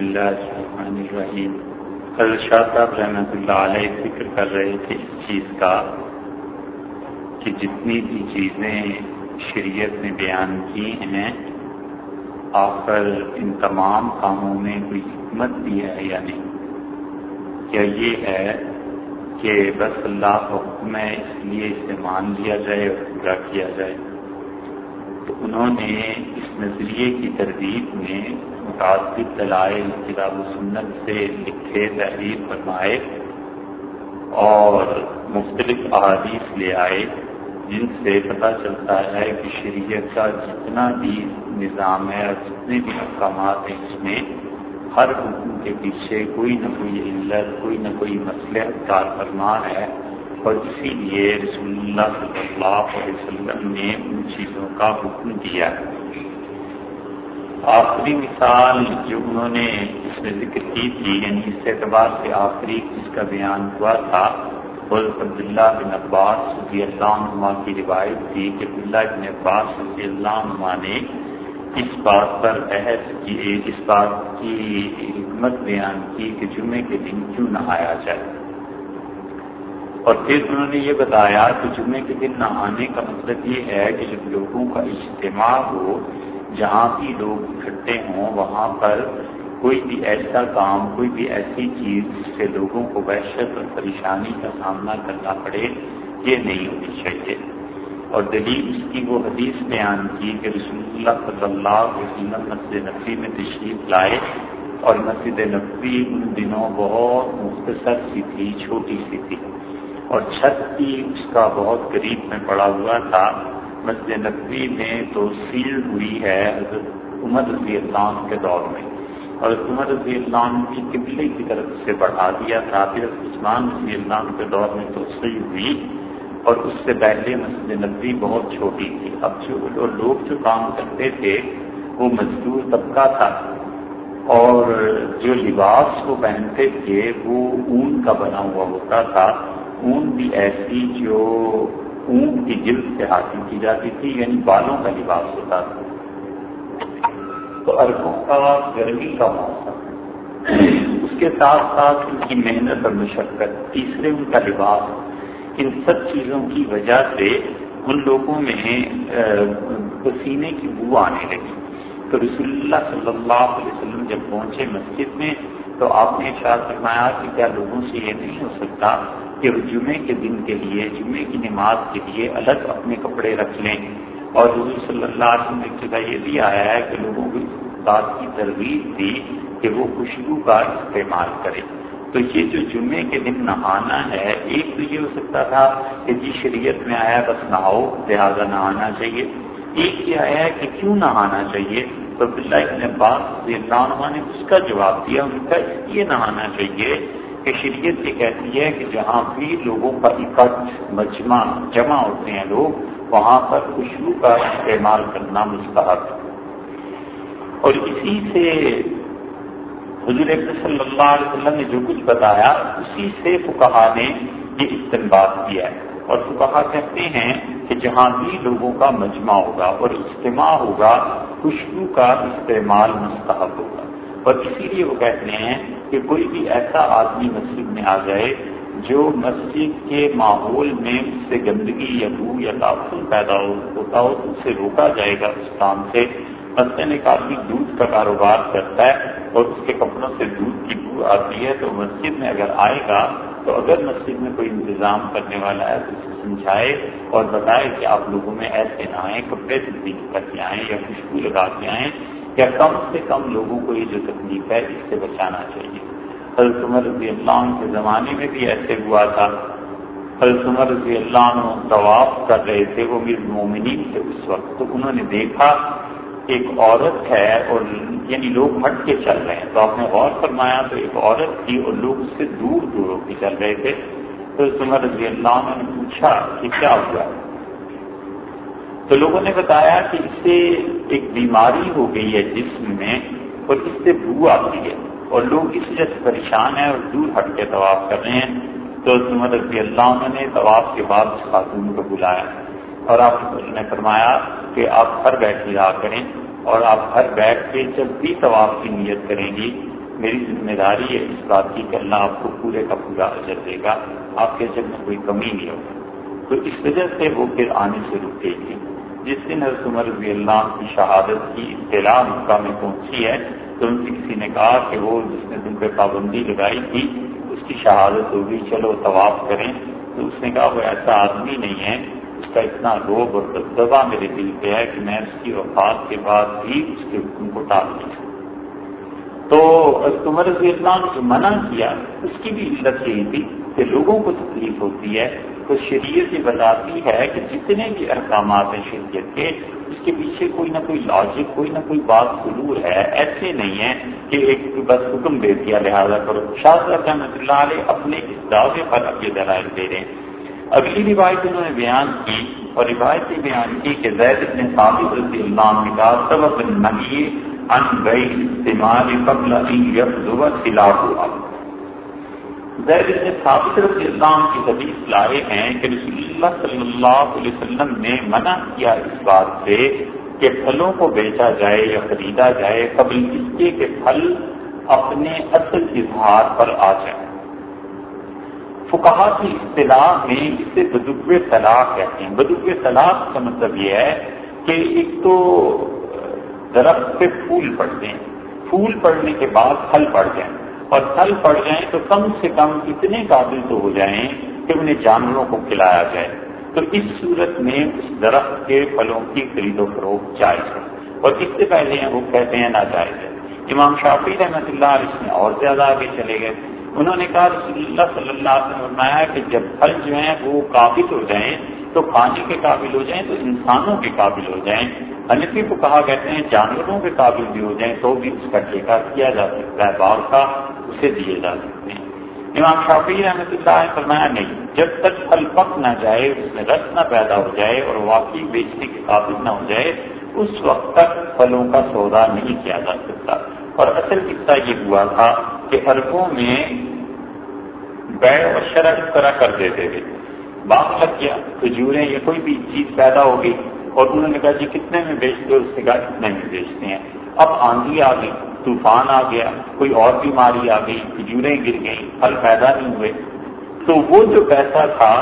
اللہ الرحمن الرحیم۔ حضرت شاہ صاحب رحمۃ اللہ علیہ ذکر کر رہے تھے اس چیز کا کہ جتنی بھی چیزیں شریعت نے بیان کی ہیں، آخر ان تمام کاموں میں کوئی حکمت بھی ہے یا نہیں؟ کیا یہ ہے کہ بس اللہ حکم ہے، اس لیے اسے مان لیا جائے اور پورا کیا جائے۔ تو انہوں نے اس نظریے کی تردید میں متعدد دلائل کتاب و سنت سے لکھے، تحریر فرمائے اور مختلف احادیث لے آئے، جن سے پتہ چلتا ہے کہ شریعت کا جتنا بھی نظام ہے اور جتنے بھی احکامات ہیں اس میں ہر حکم کے پیچھے کوئی نہ کوئی علت، کوئی نہ کوئی مسئلہ کار فرمان ہے اور اسی لیے رسول اللہ صلی اللہ علیہ وسلم نے ان چیزوں کا حکم دیا۔ ہے آخری مثال جو انہوں نے اس میں ذکر کی تھی یعنی اس اعتبار سے آخری جس کا بیان ہوا تھا، حضرت عبداللہ بن عباس رضی اللہ عنہ کی روایت تھی کہ عبداللہ بن عباس رضی اللہ عنہ نے اس بات پر بحث کی، اس بات کی حکمت بیان کی کہ جمعے کے دن کیوں نہایا جائے۔ اور پھر انہوں نے یہ بتایا کہ جمعے کے دن نہانے کا مطلب یہ ہے کہ جب لوگوں کا اجتماع ہو جہاں بھی لوگ اکٹھے ہوں، وہاں پر کوئی بھی ایسا کام، کوئی بھی ایسی چیز جس سے لوگوں کو وحشت اور پریشانی کا سامنا کرنا پڑے، یہ نہیں ہونی چاہیے۔ اور دلیل اس کی وہ حدیث بیان کی کہ رسول اللہ صلی اللہ علیہ وسلم مسجد نقوی میں تشریف لائے اور مسجد نقوی ان دنوں بہت مختصر سی تھی، چھوٹی سی تھی۔ اور چھت بھی اس کا بہت قریب میں پڑا ہوا تھا۔ مسجد نقوی میں تو سیل ہوئی ہے حضرت عمر رضی اللہ کے دور میں۔ اور عمر رضی اللہ کی قبلے کی طرف سے بڑھا دیا تھا۔ پھر عثمان رضی اللہ کے دور میں تو سیل ہوئی اور اس سے پہلے مسجد نقوی بہت چھوٹی تھی۔ اب جو لوگ جو کام کرتے تھے، وہ مزدور طبقہ تھا۔ اور جو لباس وہ پہنتے تھے، وہ اون کا بنا ہوا ہوتا تھا۔ اون بھی ایسی جو اون کی جلد سے حاصل کی جاتی تھی یعنی بالوں کا لباس ہوتا تھا۔ تو اربوں کا، گرمی کا موسم۔ اس کے ساتھ ساتھ ان کی محنت اور مشقت، تیسرے ان کا لباس۔ ان سب چیزوں کی وجہ سے ان لوگوں میں پسینے کی بو آنے لگی۔ تو رسول اللہ صلی اللہ علیہ وسلم جب پہنچے مسجد میں، تو آپ نے اشار فرمایا کہ کیا لوگوں سے یہ نہیں ہو سکتا کہ وہ جمعے کے دن کے لیے، جمعے کی نماز کے لیے الگ اپنے کپڑے رکھ لیں۔ اور حضور صلی اللہ علیہ وسلم جگہ یہ بھی آیا ہے کہ لوگوں کو اس بات کی ترغیب دی کہ وہ خوشبو کا استعمال کرے۔ تو یہ جو جمعے کے دن نہانا ہے، ایک تو یہ ہو سکتا تھا کہ جی شریعت میں آیا بس نہاؤ، لہٰذا نہانا چاہیے۔ ایک یہ آیا ہے کہ کیوں نہانا چاہیے؟ تو ابن عباس اللہ عنہ نے اس کا جواب دیا، ان کا اس لیے نہانا چاہیے کہ شریعت یہ کہتی ہے کہ جہاں بھی لوگوں کا اکٹھ، مجمع، جمع ہوتے ہیں لوگ، وہاں پر خوشبو کا استعمال کرنا مستحب اور اسی سے حضور صلی اللہ علیہ وسلم نے جو کچھ بتایا، اسی سے فکہ نے یہ استعمال کیا ہے۔ اور فکہ کہتے ہیں کہ جہاں بھی لوگوں کا مجمع ہوگا اور اجتماع ہوگا خوشبو کا استعمال مستحب ہوگا۔ اور اسی لیے وہ کہتے ہیں کہ کوئی بھی ایسا آدمی مسجد میں آ جائے جو مسجد کے ماحول میں اس سے گندگی یا بو یا تعفن پیدا ہوتا ہو تو اسے روکا جائے گا اس کام سے۔ مسجد ایک آدمی دودھ کا کاروبار کرتا ہے اور اس کے کپڑوں سے دودھ کی بو آتی ہے، تو مسجد میں اگر آئے گا، تو اگر مسجد میں کوئی انتظام کرنے والا ہے، تو اسے سمجھائے اور بتائے کہ آپ لوگوں میں ایسے نہ آئیں، کپڑے سے کر کے آئیں یا خوشبو لگا کے آئیں۔ یا کم سے کم لوگوں کو یہ جو تکلیف ہے، اس سے بچانا چاہیے۔ حضرت عمر رضی اللہ عنہ کے زمانے میں بھی ایسے ہوا تھا۔ حضرت عمر رضی اللہ عنہ طواف کر رہے تھے، وہ میر مومنین تھے اس وقت۔ تو انہوں نے دیکھا ایک عورت ہے اور یعنی لوگ ہٹ کے چل رہے ہیں۔ تو آپ نے غور فرمایا تو ایک عورت تھی اور لوگ اس سے دور دور ہو کے چل رہے تھے۔ تو عمر رضی اللہ عنہ نے پوچھا کہ کیا ہوا؟ تو لوگوں نے بتایا کہ اس سے ایک بیماری ہو گئی ہے جسم میں اور اس سے بو آتی ہے اور لوگ اس وجہ سے پریشان ہیں اور دور ہٹ کے طواف کر رہے ہیں۔ تو عمر رضی اللہ عنہ نے طواف کے بعد اس خاتون کو بلایا اور آپ نے فرمایا کہ آپ گھر بیٹھ رہا کریں اور آپ گھر بیٹھ کے جب بھی طواف کی نیت کریں گی، میری ذمہ داری ہے اس بات کی کہ اللہ آپ کو پورے کا پورا اجر دے گا، آپ کے اجر میں کوئی کمی نہیں ہوگی۔ تو اس وجہ سے وہ پھر آنے سے رکے گی جس دن حضرت عمر رضی اللہ کی شہادت کی اطلاع مکہ میں پہنچی ہے تو ان سے کسی نے کہا کہ وہ جس نے تم پہ پابندی لگائی تھی، اس کی شہادت ہوگی، چلو طواف کریں۔ تو اس نے کہا، وہ ایسا آدمی نہیں ہے، اس کا اتنا روب اور دبدبا میرے دل پہ ہے کہ میں اس کی وفات کے بعد بھی اس کے حکم کو ٹال نہیں تو عمر رضی اللہ نے جو منع کیا، اس کی بھی علت یہی تھی کہ لوگوں کو تکلیف ہوتی ہے۔ تو شریعت یہ بتاتی ہے کہ جتنے بھی احکامات ہیں شریعت کے، اس کے پیچھے کوئی نہ کوئی لاجک کوئی نہ کوئی بات ضرور ہے، ایسے نہیں ہے کہ ایک بس حکم دے دیا، لہٰذا کرو۔ شاہ صاحب رحمۃ اللہ علیہ اپنے اس دعوے پر اب یہ دلائل دے رہے ہیں۔ اگلی روایت انہوں نے بیان کی اور روایت بیان کی کہ زید نے ثابت رضی اللہ عنہ کا سبب نہیں ان گئی استعمال قبل خلاف ہوا زید نے ثابت رضی اللہ کی حدیث لائے ہیں کہ رسول اللہ صلی اللہ علیہ وسلم نے منع کیا اس بات سے کہ پھلوں کو بیچا جائے یا خریدا جائے قبل اس کے کہ پھل اپنے اصل اظہار پر آ جائیں۔ فکہ کی اصطلاح میں اسے بدوب طلاق کہتے ہیں۔ بدوب طلاق کا مطلب یہ ہے کہ ایک تو درخت پہ پھول پڑتے ہیں۔ پھول پڑنے کے بعد پھل پڑ جائیں۔ اور پھل پڑ جائیں تو کم سے کم اتنے قابل تو ہو جائیں کہ انہیں جانوروں کو کھلایا جائے۔ تو اس صورت میں اس درخت کے پھلوں کی خرید و فروخت جائز ہے۔ اور اس سے پہلے وہ کہتے ہیں ناجائز ہے۔ امام شافی رحمۃ اللہ علیہ اس میں اور زیادہ آگے چلے گئے۔ انہوں نے کہا، رسول اللہ صلی اللہ علیہ وسلم فرمایا کہ جب پھل جو ہیں وہ قابل ہو جائیں تو کھانے کے قابل ہو جائیں تو انسانوں کے قابل ہو جائیں۔ انفی کو کہا کہتے ہیں، جانوروں کے قابل بھی ہو جائیں تو بھی اس کا ٹھیکہ کیا جا سکتا ہے۔ باغ کا اسے دیے جا سکتے ہیں۔ امام شافی رحمۃ اللہ نے فرمایا، نہیں، جب تک پھل پک نہ جائے، اس میں رس نہ پیدا ہو جائے اور واقعی بیچنے کے قابل نہ ہو جائے، اس وقت تک پھلوں کا سودا نہیں کیا جا سکتا۔ اور اصل قصہ یہ ہوا تھا کہ اربوں میں بیع اور شرح اس طرح کر دیتے تھے۔ باغ لگ گیا کھجوریں یا کوئی بھی چیز پیدا ہوگی اور انہوں نے کہا جی کتنے میں بیچتے اس نے کہا کتنے میں بیچتے ہیں۔ اب آندھی آ گئی، طوفان آ گیا، کوئی اور بیماری آ گئی، کھجوریں گر گئیں، پھل پیدا نہیں ہوئے۔ تو وہ جو پیسہ تھا،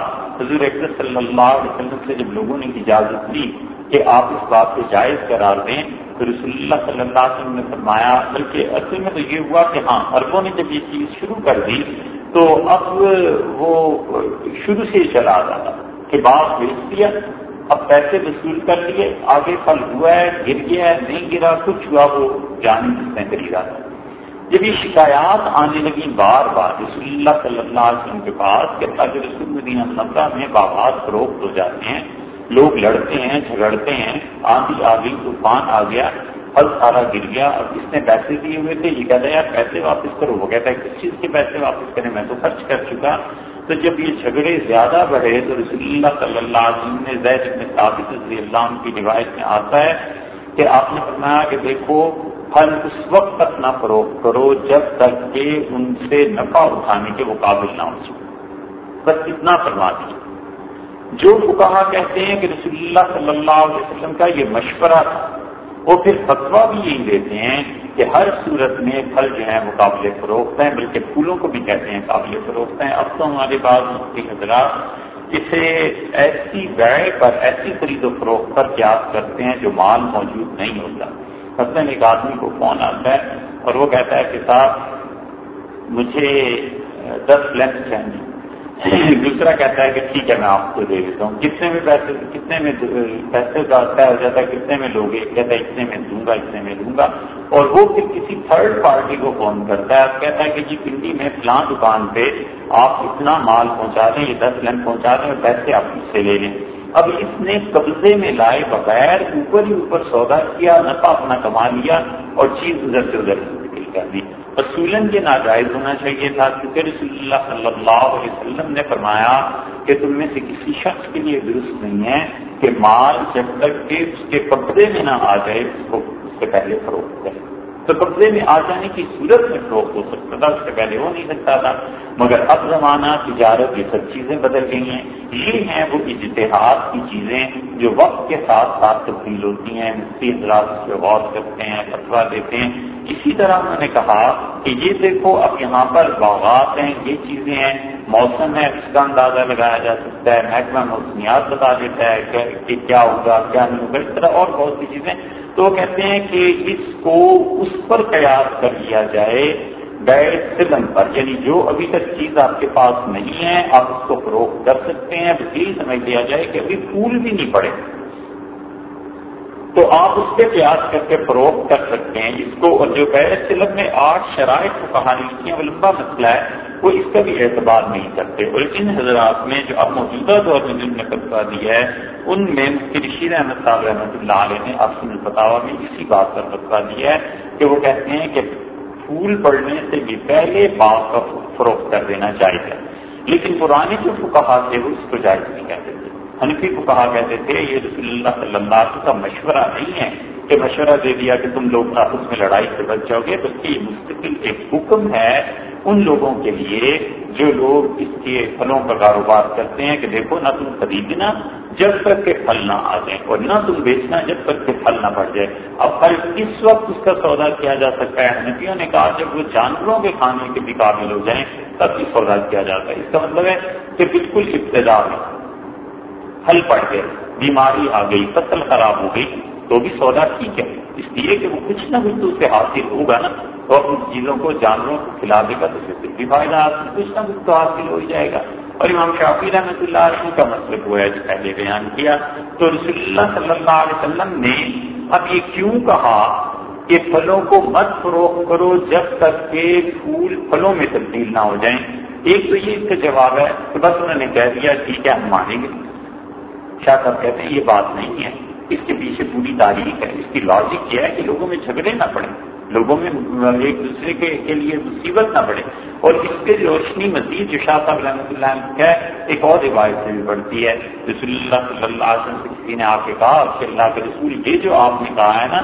حضور اکبر صلی اللہ علیہ وسلم سے جب لوگوں نے اجازت دی کہ آپ اس بات کو جائز قرار دیں، تو رسول اللہ صلی اللہ علیہ وسلم نے فرمایا، بلکہ اصل میں تو یہ ہوا کہ ہاں اربوں نے جب یہ چیز شروع کر دی، تو اب وہ شروع سے ہی چلا رہا تھا کہ باپ بیچ دیا اب پیسے وصول کر لیے آگے پھل ہوا ہے، گر گیا ہے، نہیں گرا، کچھ ہوا، وہ جانے جس نے خریدا تھا جب یہ شکایات آنے لگی بار بار، رسول اللہ صلی اللہ علیہ وسلم کے پاس، کہ تاکہ رسول مدینہ نمبہ میں باغات فروخت ہو جاتے ہیں، لوگ لڑتے ہیں، جھگڑتے ہیں، آندھی آ گئی، طوفان آ گیا، پھل سارا گر گیا اور کس نے پیسے دیے ہوئے تھے، یہ کہتا ہے، یار پیسے واپس کرو، وہ کہتا ہے، کس چیز کے پیسے واپس کریں؟ میں تو خرچ کر چکا۔ تو جب یہ جھگڑے زیادہ بڑھے تو رسول اللہ صلی اللہ علیہ وسلم نے زید ابن ثابت رضی اللہ عنہ کی روایت میں آتا ہے کہ آپ نے فرمایا کہ دیکھو، پھل اس وقت تک نہ فروخت کرو جب تک کہ ان سے نفع اٹھانے کے وہ قابل نہ ہو سکے۔ بس اتنا فرما دیا۔ جو کہا کہتے ہیں کہ رسول اللہ صلی اللہ علیہ وسلم کا یہ مشورہ تھا وہ پھر فتوا بھی یہی دیتے ہیں کہ ہر صورت میں پھل جو ہیں وہ قابل فروخت ہیں، بلکہ پھولوں کو بھی کہتے ہیں قابل فروخت ہیں۔ اب تو ہمارے پاس مفتی حضرات اسے ایسی بیع پر، ایسی خرید و فروخت پر قیاس کرتے ہیں جو مال موجود نہیں ہوتا۔ مثلاً ایک آدمی کو فون آتا ہے اور وہ کہتا ہے کہ صاحب، مجھے دس لینس چاہیے۔ دوسرا کہتا ہے کہ ٹھیک ہے، میں آپ کو دے دیتا ہوں۔ کتنے میں پیسے، کتنے میں پیسے کا طے ہو جاتا ہے، کتنے میں لوگے کہتا ہے، اتنے میں دوں گا، اتنے میں دوں گا۔ اور وہ پھر کسی تھرڈ پارٹی کو فون کرتا ہے۔ کہتا ہے کہ جی پنڈی، میں فلاں دکان پہ آپ اتنا مال پہنچا دیں، یہ دس لین پہنچا دیں، اور پیسے آپ اس سے لے لیں۔ اب اس نے قبضے میں لائے بغیر اوپر ہی اوپر سودا کیا، نفع اپنا کما لیا اور چیز ادھر سے ادھر کر دی۔ رسولن یہ ناجائز ہونا چاہیے تھا کیونکہ رسول اللہ صلی اللہ علیہ وسلم نے فرمایا کہ تم میں سے کسی شخص کے لیے درست نہیں ہے کہ مال جب تک کہ اس کے قبضے میں نہ آ جائے، اس کو اس سے پہلے فروخت کرے۔ تو قبضے میں آ جانے کی صورت میں فروخت ہو سکتا تھا، اس سے پہلے ہو نہیں سکتا تھا۔ مگر اب زمانہ، تجارت، یہ سب چیزیں بدل گئی ہیں۔ یہ ہیں وہ اجتہاد کی چیزیں جو وقت کے ساتھ ساتھ تبدیل ہوتی ہیں۔ مفتی حضرات اس پہ غور کرتے ہیں فتوا دیتے ہیں۔ اسی طرح انہوں نے کہا کہ یہ دیکھو اب یہاں پر باغات ہیں، یہ چیزیں ہیں، موسم ہے، اس کا اندازہ لگایا جا سکتا ہے، محکمہ موسمیات بتا دیتا ہے کہ کیا ہوگا، کیا نہیں ہوگا، اس طرح اور بہت سی چیزیں۔ تو وہ کہتے ہیں کہ اس کو اس پر قیاس کر لیا جائے سلم پر یعنی جو ابھی تک چیز آپ کے پاس نہیں ہے، آپ اس کو فروخت کر سکتے ہیں۔ اب یہ سمجھ لیا جائے کہ ابھی پھول بھی نہیں پڑے۔ تو آپ اس پہ قیاس کر کے فروخت کر سکتے ہیں۔ اس کو اور جو غیر سلم میں آٹھ شرائط کو کہانی لکھی وہ لمبا مسئلہ ہے، وہ اس کا بھی اعتبار نہیں کرتے۔ اور ان حضرات میں جو اب موجودہ دور میں جن نے فتوا دیا ہے، ان میں رشید احمد صاحب رحمۃ اللہ علیہ نے افسن الفتاوا میں اسی بات پر فتوا دیا ہے کہ وہ کہتے ہیں کہ پھول پڑنے سے بھی پہلے باغ کا فروخت کر دینا چاہیے۔ لیکن پرانے جو فکا تھے، وہ اس کو جائز نہیں کہتے تھے۔ حنفی کو کہا کہتے تھے، یہ رسول اللہ صلی اللہ علیہ کا مشورہ نہیں ہے کہ مشورہ دے دیا کہ تم لوگ آپس میں لڑائی سے بچ جاؤ گے، بلکہ یہ مستقل ایک حکم ہے ان لوگوں کے لیے جو لوگ اس کے پھلوں کا کاروبار کرتے ہیں کہ دیکھو نہ تم خریدنا جب تک کہ پھل نہ آ جائیں اور نہ تم بیچنا جب تک کہ پھل نہ پڑ جائے اب پھل کس وقت اس کا سودا کیا جا سکتا ہے؟ نبیوں نے کہا جب وہ جانوروں کے کھانے کے بھی قابل ہو جائیں تب بھی سودا کیا جاتا ہے۔ اس کا مطلب ہے کہ بالکل ابتدا میں پھل پڑ گئے، بیماری آ گئی، فصل خراب ہو گئی، تو بھی سودا ٹھیک ہے۔ اس لیے کہ وہ کچھ نہ کچھ تو اسے حاصل ہوگا نا۔ تو اپنی چیزوں کو جانوروں کو کھلا دے گا، تو اسے بھی فائدہ حاصل، کچھ نہ کچھ تو حاصل ہو جائے گا۔ اور امام شافی رحمۃ اللہ علیہ کا مطلب ہوا ہے جو پہلے بیان کیا۔ تو رسول اللہ صلی اللہ علیہ وسلم نے اب یہ کیوں کہا کہ پھلوں کو مت فروخت کرو جب تک کہ پھول پھلوں میں تبدیل نہ ہو جائیں؟ ایک تو یہ اس کا جواب ہے کہ بس انہوں نے کہہ دیا، ٹھیک ہے، ہم مانیں گے۔ شاہ صاحب کہتے ہیں؟ یہ بات نہیں ہے۔ اس کے پیچھے پوری تاریخ ہے۔ اس کی لاجک یہ ہے کہ لوگوں میں جھگڑے نہ پڑے لوگوں میں، ایک دوسرے کے کے لیے مصیبت نہ پڑے اور اس کے روشنی مزید جو شاہ صاحب رحمۃ اللہ ہے، ایک اور روایت سے بھی بڑھتی ہے۔ رسول اللہ صلی اللہ علیہ وسلم سے کسی نے آ کے کہا کہ اللہ کے رسول، یہ جو آپ نے کہا ہے نا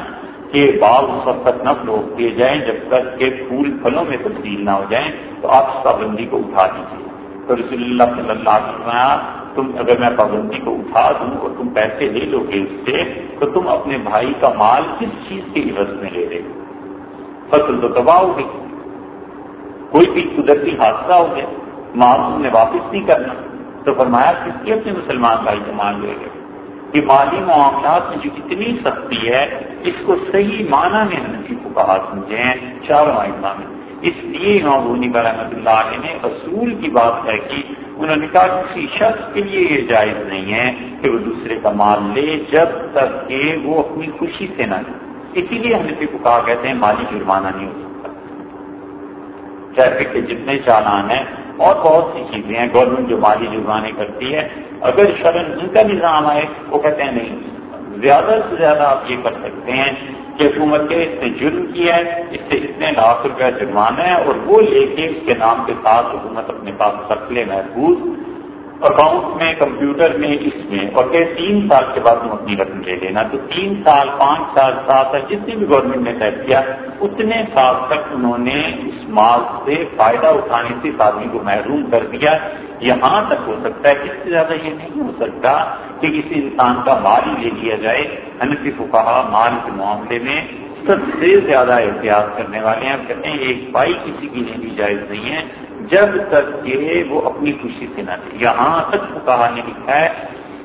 کہ باغ اس وقت تک نہ فروغ دیے جائیں، جب تک کہ پھول پھلوں میں تبدیل نہ ہو جائیں، تو آپ اس پابندی کو اٹھا دیجیے تو رسول اللہ صلی اللہ علیہ وسلم تم اگر میں پابندی کو اٹھا دوں اور تم پیسے لے لو گے اس سے، تو تم اپنے بھائی کا مال کس چیز کے عوض میں لے لے فصل تو تباہ ہو گئی کوئی بھی قدرتی حادثہ ہو گیا مال تم نے واپس نہیں کرنا۔ تو فرمایا، کس کی اپنے مسلمان بھائی کا مال لے گئے کہ مالی معاملات میں جو اتنی سختی ہے، اس کو صحیح معنی میں نبی کو کہا سمجھے ہیں۔ چاروں آئندہ میں۔ اس لیے امام بونی کا رحمۃ اللہ علیہ نے اصول کی بات ہے کہ انہوں نے کہا کسی شخص کے لیے یہ جائز نہیں ہے کہ وہ دوسرے کا مال لے جب تک کہ وہ اپنی خوشی سے نہ لے۔ اسی لیے ہم کو کہا، کہتے ہیں مالی جرمانہ نہیں ہو سکتا۔ ٹریفک کے جتنے چالان ہیں، اور بہت سی چیزیں ہیں، گورنمنٹ جو مالی جرمانے کرتی ہے، اگر شرن ان کا نظام آئے، وہ کہتے ہیں نہیں، زیادہ سے زیادہ آپ یہ کر سکتے ہیں کہ حکومت کے اس نے جرم کیا ہے، اس سے اتنے لاکھ روپیہ جرمانہ ہے اور وہ لے کے اس کے نام کے ساتھ حکومت اپنے پاس رکھ لے، محفوظ اکاؤنٹ میں کمپیوٹر میں، اس میں. اور کہ تین سال کے بعد تم اپنی رقم لے لینا. تو تین سال، پانچ سال، سات سال جتنے بھی گورنمنٹ نے طے کیا، اتنے سال تک انہوں نے اس مال سے فائدہ اٹھانے سے اس آدمی کو محروم کر دیا. یہاں تک ہو سکتا ہے اس سے زیادہ یہ نہیں ہو سکتا کہ کسی انسان کا مال ہی لے لیا جائے. انفی کو کہا مال کے معاملے میں سب سے زیادہ احتیاط کرنے والے ہیں. کہتے ہیں ایک بائی کسی کی نہیں جائز نہیں ہے. جب تک کہ وہ اپنی خوشی سے نہ دے یہاں تک کہا نے لکھا ہے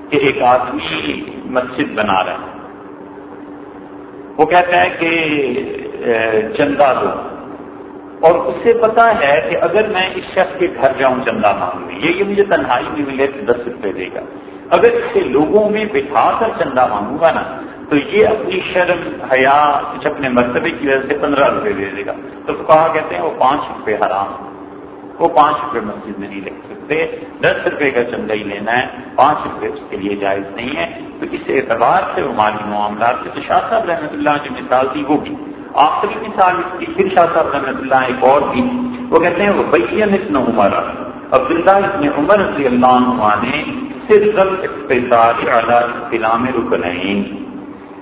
کہ ایک آدمی مسجد بنا رہا ہے۔ وہ کہتا ہے کہ چندہ دو۔ اور اس سے پتا ہے کہ اگر میں اس شخص کے گھر جاؤں چندہ مانگنے یہ مجھے تنہائی میں ملے تو دس روپے دے گا۔ اگر اس سے لوگوں میں بٹھا کر چندہ مانگوں گا نا، تو یہ اپنی شرم، حیا، کچھ اپنے مرتبے کی وجہ سے پندرہ روپے دے دے گا۔ تو کہا کہتے ہیں وہ پانچ روپے حرام۔ وہ پانچ روپے مسجد میں نہیں لگ سکتے۔ دس روپے کا چندہ ہی لینا ہے، پانچ روپے اس کے لیے جائز نہیں ہے۔ تو اس اعتبار سے وہ مالی معاملات سے تو شاہ صاحب رحمۃ اللہ جو مثال تھی وہ بھی۔ آخری مثال اس کی، پھر شاہ صاحب رحمۃ اللہ ایک اور بھی۔ وہ کہتے ہیں وہ بین اتنا عمر۔ عبداللہ ابن عمر رضی اللہ عنہ نے صرف اقتصاد اعلیٰ اطلاع میں رکنین۔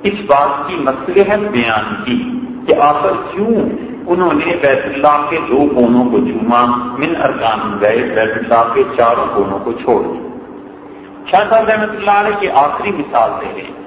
اس بات کی مصلحت بیان کی کہ آخر کیوں انہوں نے بیت اللہ کے دو کونوں کو چوما، من ارکان گئے، بیت اللہ کے چاروں کونوں کو چھوڑ دیا۔ شاہ صاحب رحمۃ اللہ علیہ کی آخری مثال دے رہے ہیں۔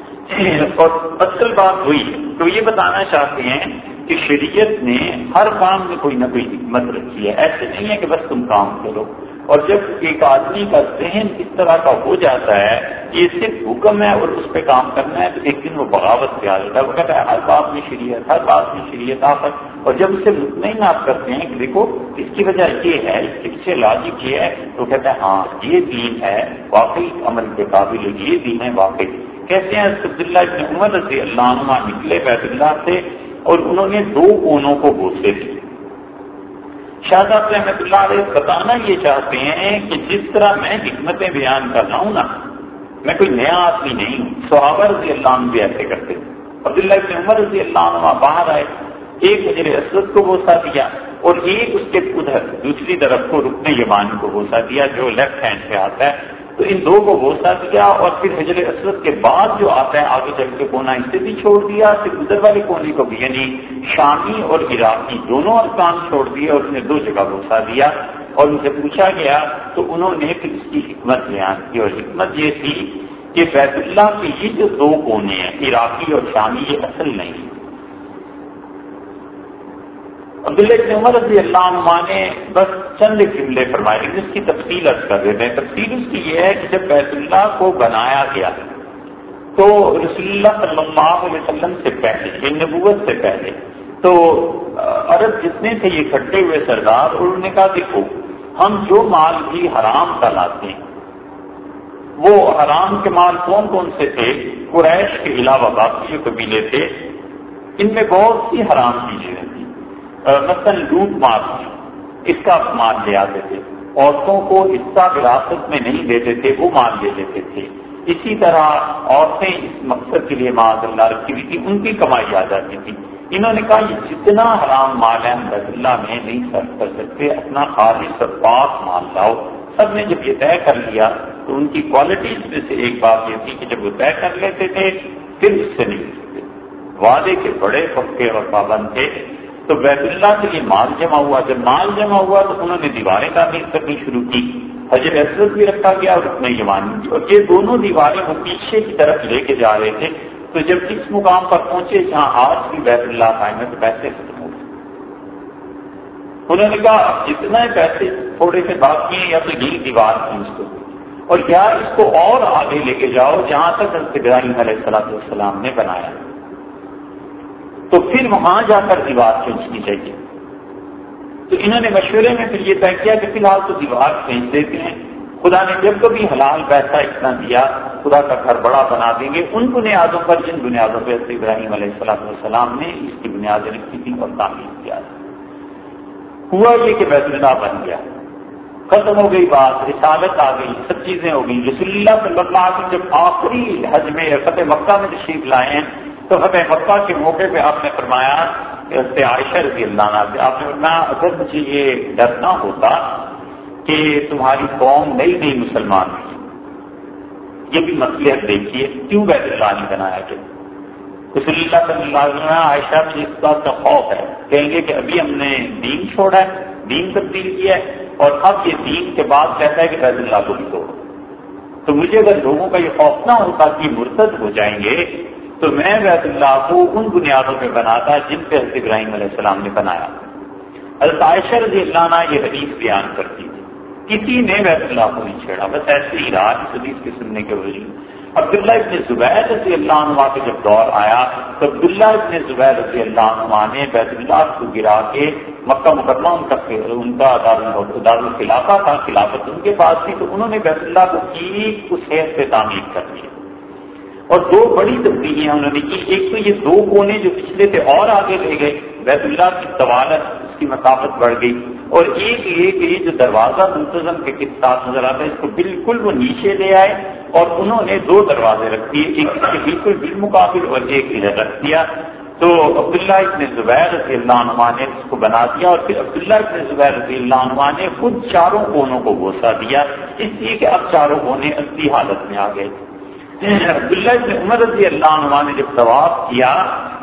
اور اصل بات ہوئی ہے۔ تو یہ بتانا چاہتے ہیں کہ شریعت نے ہر کام میں کوئی نہ کوئی حکمت رکھی ہے۔ ایسے نہیں ہے کہ بس تم کام کرو۔ اور جب ایک آدمی کا ذہن اس طرح کا ہو جاتا ہے یہ صرف حکم ہے اور اس پہ کام کرنا ہے، تو ایک دن وہ بغاوت پہ آ جاتا ہے۔ وہ کہتا ہے، ہر بات میں شریعت، ہر بات میں شریعت آپ اور جب اسے مطمئن آپ کرتے ہیں کہ دیکھو، اس کی وجہ یہ ہے، اس کے پیچھے لاجک یہ ہے، تو کہتا ہے ہاں یہ دین ہے، واقعی عمل کے قابل یہ دین ہے واقعی۔ کہتے ہیں عبداللہ ابن عمر رضی اللہ عنہ نکلے بیت اللہ سے اور انہوں نے دو کونوں کو بوسے تھے۔ شہزاد احمد اللہ علیہ بتانا یہ چاہتے ہیں کہ جس طرح میں حکمتیں بیان کر رہا ہوں نا، میں کوئی نیا آدمی نہیں ہوں، صحابہ رضی اللہ عنہ بھی ایسے کرتے عبداللہ ابن عمر رضی اللہ عنہ باہر آئے، ایک حجر اسود کو بوسا دیا اور ایک اس کے ادھر دوسری طرف کو رکنے یمان کو بوسا دیا جو لیفٹ ہینڈ سے آتا ہے۔ تو ان دو کو بوسا دیا اور پھر حجر اسود کے بعد جو آتا ہے، آگے چل کے کونا اسے بھی چھوڑ دیا، پھر ادھر والے کونے کو بھی یعنی شامی اور عراقی دونوں ارکان چھوڑ دیے اور اس نے دو جگہ بوسا دیا۔ اور ان سے پوچھا گیا، تو انہوں نے پھر اس کی حکمت بیان کی اور حکمت یہ تھی کہ بیت اللہ کے یہ جو دو کونے ہیں، عراقی اور شامی، یہ اصل نہیں۔ عبداللہ ابن عمر رضی اللہ عنہ نے بس چند جملے فرمائے لیکن اس کی تفصیل ارد کر دیتے ہیں۔ تفصیل اس کی یہ ہے کہ جب بیت اللہ کو بنایا گیا تو رسول اللہ صلی اللہ علیہ وسلم سے پہلے یہ نبوت سے پہلے، تو عرب جتنے تھے یہ اکٹھے ہوئے سردار، اور انہوں نے کہا، دیکھو، ہم جو مال بھی حرام کا لاتے ہیں، وہ حرام کے مال کون کون سے تھے؟ قریش کے علاوہ باقی جو قبیلے تھے، ان میں بہت سی حرام چیزیں تھیں مثلاً لوٹ مار، اس کا مال لے آتے تھے۔ عورتوں کو اس کا وراثت میں نہیں دیتے تھے، وہ مال لے لیتے تھے۔ اسی طرح عورتیں اس مقصد کے لیے معاذ اللہ رکھی ہوئی تھی، ان کی کمائی آ جاتی تھی۔ انہوں نے کہا، یہ جتنا حرام مال ہے بیت اللہ میں نہیں سرف کر سکتے، اپنا خالص اور پاک مال لاؤ۔ سب نے جب یہ طے کر لیا، تو ان کی کوالٹیز میں سے ایک بات یہ تھی کہ جب وہ طے کر لیتے تھے، پھر اس سے نہیں وعدے کے بڑے پکے اور پابند تھے۔ تو بیت اللہ سے یہ مال جمع ہوا۔ جب مال جمع ہوا تو انہوں نے دیواریں تعمیر کرنی شروع کی۔ حجر اسود بھی رکھا گیا اور اس میں اور یہ دونوں دیواریں وہ پیچھے کی طرف لے کے جا رہے تھے۔ تو جب اس مقام پر پہنچے جہاں آج بھی بیت اللہ قائم ہے تو پیسے ختم ہو گئے۔ انہوں نے کہا جتنا پیسے تھوڑے سے باقی ہیں یا تو یہی دیوار تھی اس کو۔ اور یا اس کو اور آگے لے کے جاؤ جہاں تک ابراہیم علیہ السلام السلام نے بنایا۔ تو پھر وہاں جا کر دیوار کھینچنی چاہیے۔ تو انہوں نے مشورے میں پھر یہ طے کیا کہ فی الحال تو دیوار کھینچ دیتے ہیں۔ خدا نے جب کبھی حلال پیسہ اتنا دیا، خدا کا گھر بڑا بنا دیں گے۔ ان بنیادوں پر، جن بنیادوں پہ ابراہیم علیہ السلام السلام نے اس کی بنیاد رکھی تھی اور تعمیر کیا۔ ہوا یہ کہ بیت اللہ بن گیا۔ ختم ہو گئی بات، رسالت آ گئی، سب چیزیں ہو گئی رسول اللہ صلی اللہ علیہ وسلم جب آخری حج میں فتح مکہ میں تشریف لائے ہیں تو فتح مکہ کے موقع پہ آپ نے فرمایا کہ عائشہ رضی اللہ عنہ آپ نے فرمایا اگر مجھے یہ ڈر نہ ہوتا کہ تمہاری قوم نئی نئی مسلمان ہوئی۔ یہ بھی مسئلہ دیکھیے، کیوں بیت اللہ نے بنایا کہ رسول اللہ صلی اللہ علیہ وسلم، عائشہ میں اس بات کا خوف ہے۔ کہیں گے کہ ابھی ہم نے دین چھوڑا ہے، دین تبدیل کیا ہے، اور اب یہ دین کے بعد کہتا ہے کہ بیت اللہ کو بھی توڑو۔ تو مجھے اگر لوگوں کا یہ خوف نہ ہوتا کہ مرتد ہو جائیں گے تو میں بیت اللہ کو ان بنیادوں پہ بناتا جن پہ حضرت ابراہیم علیہ السلام نے بنایا۔ حضرت عائشہ رضی اللہ عنہ یہ حدیث بیان کرتی تھی۔ کسی نے بیت اللہ کو نہیں چھیڑا، بس ایسے ہی رہا اس حدیث کے سننے کے وجود عبداللہ ابن زبیر رضی اللہ عنہ کا جب دور آیا، تو عبداللہ ابن زبیر رضی اللہ عنہ نے بیت اللہ کو گرا کے مکہ مقدمہ ان کا ان کا دارالخلافہ تھا، خلافت ان کے پاس تھی، تو انہوں نے بیت اللہ کو ٹھیک اس حیث سے تعمیر کر دیا اور دو بڑی تبدیلیاں انہوں نے کی۔ ایک تو یہ دو کونے جو پچھلے تھے اور آگے لے گئے، بیت اللہ کی طوالت، اس کی مسافت بڑھ گئی۔ اور ایک یہ کہ یہ جو دروازہ منتظم کے ساتھ نظر آتا ہے، اس کو بالکل وہ نیچے لے آئے اور انہوں نے دو دروازے رکھ دیے، ایک اس کے بالکل بالمقابل اور ایک ادھر رکھ دیا۔ تو عبداللہ ابن زبیر رضی اللہ عنہ نے اس کو بنا دیا اور پھر عبداللہ ابن زبیر رضی اللہ عنہ نے خود چاروں کونوں کو گوسا دیا۔ اس لیے کہ اب چاروں کونے اصلی حالت میں آ گئے۔ عبداللہ ابن عمر رضی اللہ عنہ نے جب طواف کیا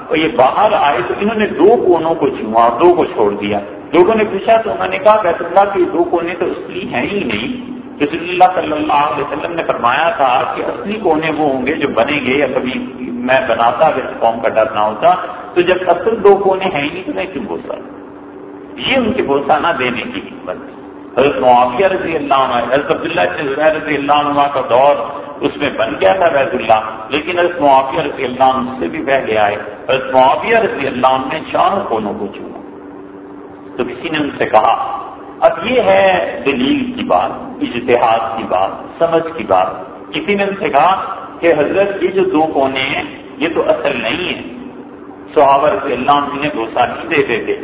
اور یہ باہر آئے تو انہوں نے دو کونوں کو چوا دو کو چھوڑ دیا۔ لوگوں نے پوچھا تو انہوں نے کہا، بیت اللہ کے دو کونے تو اصلی ہیں ہی نہیں۔ رسول اللہ صلی اللہ علیہ وسلم نے فرمایا تھا کہ اصلی کونے وہ ہوں گے جو بنیں گے، یا کبھی میں بناتا اگر قوم کا ڈر نہ ہوتا۔ تو جب اصل دو کونے ہیں ہی نہیں تو میں کیوں بوسا؟ یہ ان کے بوسا نہ دینے کی حکمت۔ حضرت معافیہ رضی اللہ عنہ، حضرت عبداللہ رضی اللہ عنہ کا دور اس میں بن گیا تھا بیت اللہ، لیکن حضرت معافیہ رضی اللہ عنہ سے بھی پہلے آئے۔ حضرت معافیہ رضی اللہ عنہ نے چاروں کونوں کو چنا تو کسی نے ان سے کہا، اب یہ ہے دلیل کی بات، اجتہاد کی بات، سمجھ کی بات۔ کسی نے ان سے کہا کہ حضرت، یہ جو دو کونے ہیں، یہ تو اصل نہیں ہے صحابہ رضی اللہ عنہ نے بھروسہ نہیں دیتے۔ تھے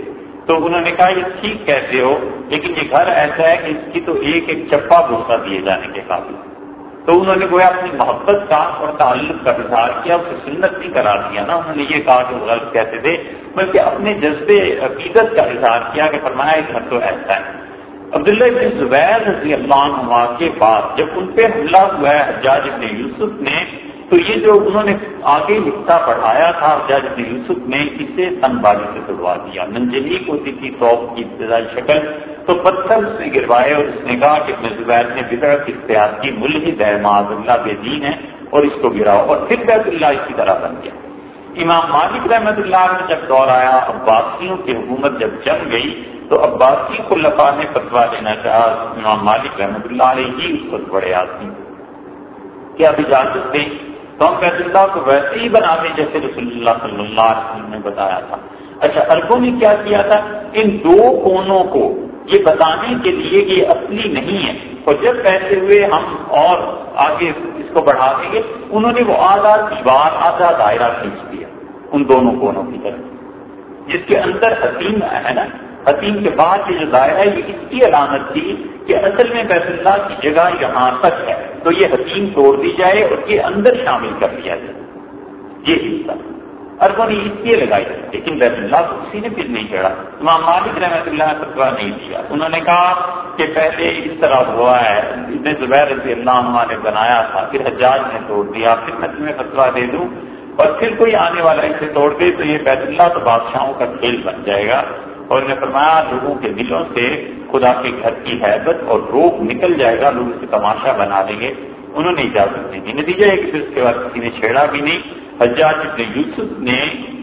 تو انہوں نے کہا، یہ ٹھیک کہتے ہو، لیکن یہ گھر ایسا ہے کہ اس کی تو ایک ایک چپا بھروسہ دیے جانے کے قابل۔ تو انہوں نے گویا اپنی محبت کا اور تعلق کا اظہار کیا، اسے سنت نہیں کرا دیا نا۔ انہوں نے یہ کہا کہ وہ غلط کہتے تھے، بلکہ اپنے جذبے، عقیدت کا اظہار کیا کہ فرمایا گھر تو ایسا ہے۔ عبداللہ ابن زبیر رضی اللہ عنہ کے بعد جب ان پہ حملہ ہوا ہے حجاج ابن یوسف نے، تو یہ جو انہوں نے آگے لکھتا پڑھایا تھا جج یوسف نے، اسے تن بازی سے توڑوا دیا۔ منجلیک ہوتی تھی توپ کی ابتدائی شکل۔ تو پتھر اس نے گروائے اور اس نے کہا کہ ابن زبیر نے بدرت اختیار کی، ملحد ہے، معاذ اللہ بے دین ہے اور اس کو گراؤ اور پھر بیت اللہ اس کی طرح بن گیا۔ امام مالک رحمت اللہ نے جب دور آیا، عباسیوں کی حکومت جب جم گئی تو عباسی کو لفا نے فتوا دینا چاہا امام مالک رحمت اللہ علیہ ہی اس کو بڑے آدمی۔ کیا اب اجازت دیں تو ہم بیت اللہ کو ویسے ہی بنا دیں جیسے رسول اللہ صلی اللہ علیہ وسلم نے بتایا تھا۔ اچھا اربوں نے کیا کیا تھا؟ ان دو کونوں کو یہ بتانے کے لیے کہ یہ اصلی نہیں ہے۔ اور جب پیسے ہوئے، ہم اور آگے اس کو بڑھا دیں گے۔ انہوں نے وہ آدھا دیوار آدھا دائرہ کھینچ دیا۔ ان دونوں کونوں کی طرف۔ جس کے اندر حسین ہے نا؟ حتیم کے بعد یہ جو دائرہ ہے، یہ اس کی علامت تھی کہ اصل میں بیت اللہ کی جگہ یہاں تک ہے۔ تو یہ حتیم توڑ دی جائے اور یہ اندر شامل کر دیا جائے۔ یہ حصہ۔ اربوں نے اس لیے لگائی لیکن بیت اللہ کو کسی نے پھر نہیں چڑھا۔ امام مالک رحمۃ اللہ نے فتوا نہیں دیا انہوں نے کہا کہ پہلے اس طرح ہوا ہے، ابن زبیر رضی اللہ عنہ نے بنایا تھا، پھر حجاج نے توڑ دیا، پھر میں تمہیں فتوا دے دوں۔ اور پھر کوئی آنے والا اسے توڑ دے تو یہ بیت اللہ تو بادشاہوں کا کھیل بن جائے گا۔ اور نے فرمایا، لوگوں کے دلوں سے خدا کے گھر کی حیبت اور روپ نکل جائے گا، لوگ اسے تماشا بنا دیں گے۔ انہوں نے اجازت نہیں دی۔ نتیجہ ہے کہ پھر اس کے بعد کسی نے چھیڑا بھی نہیں۔ حجاج ابن یوسف نے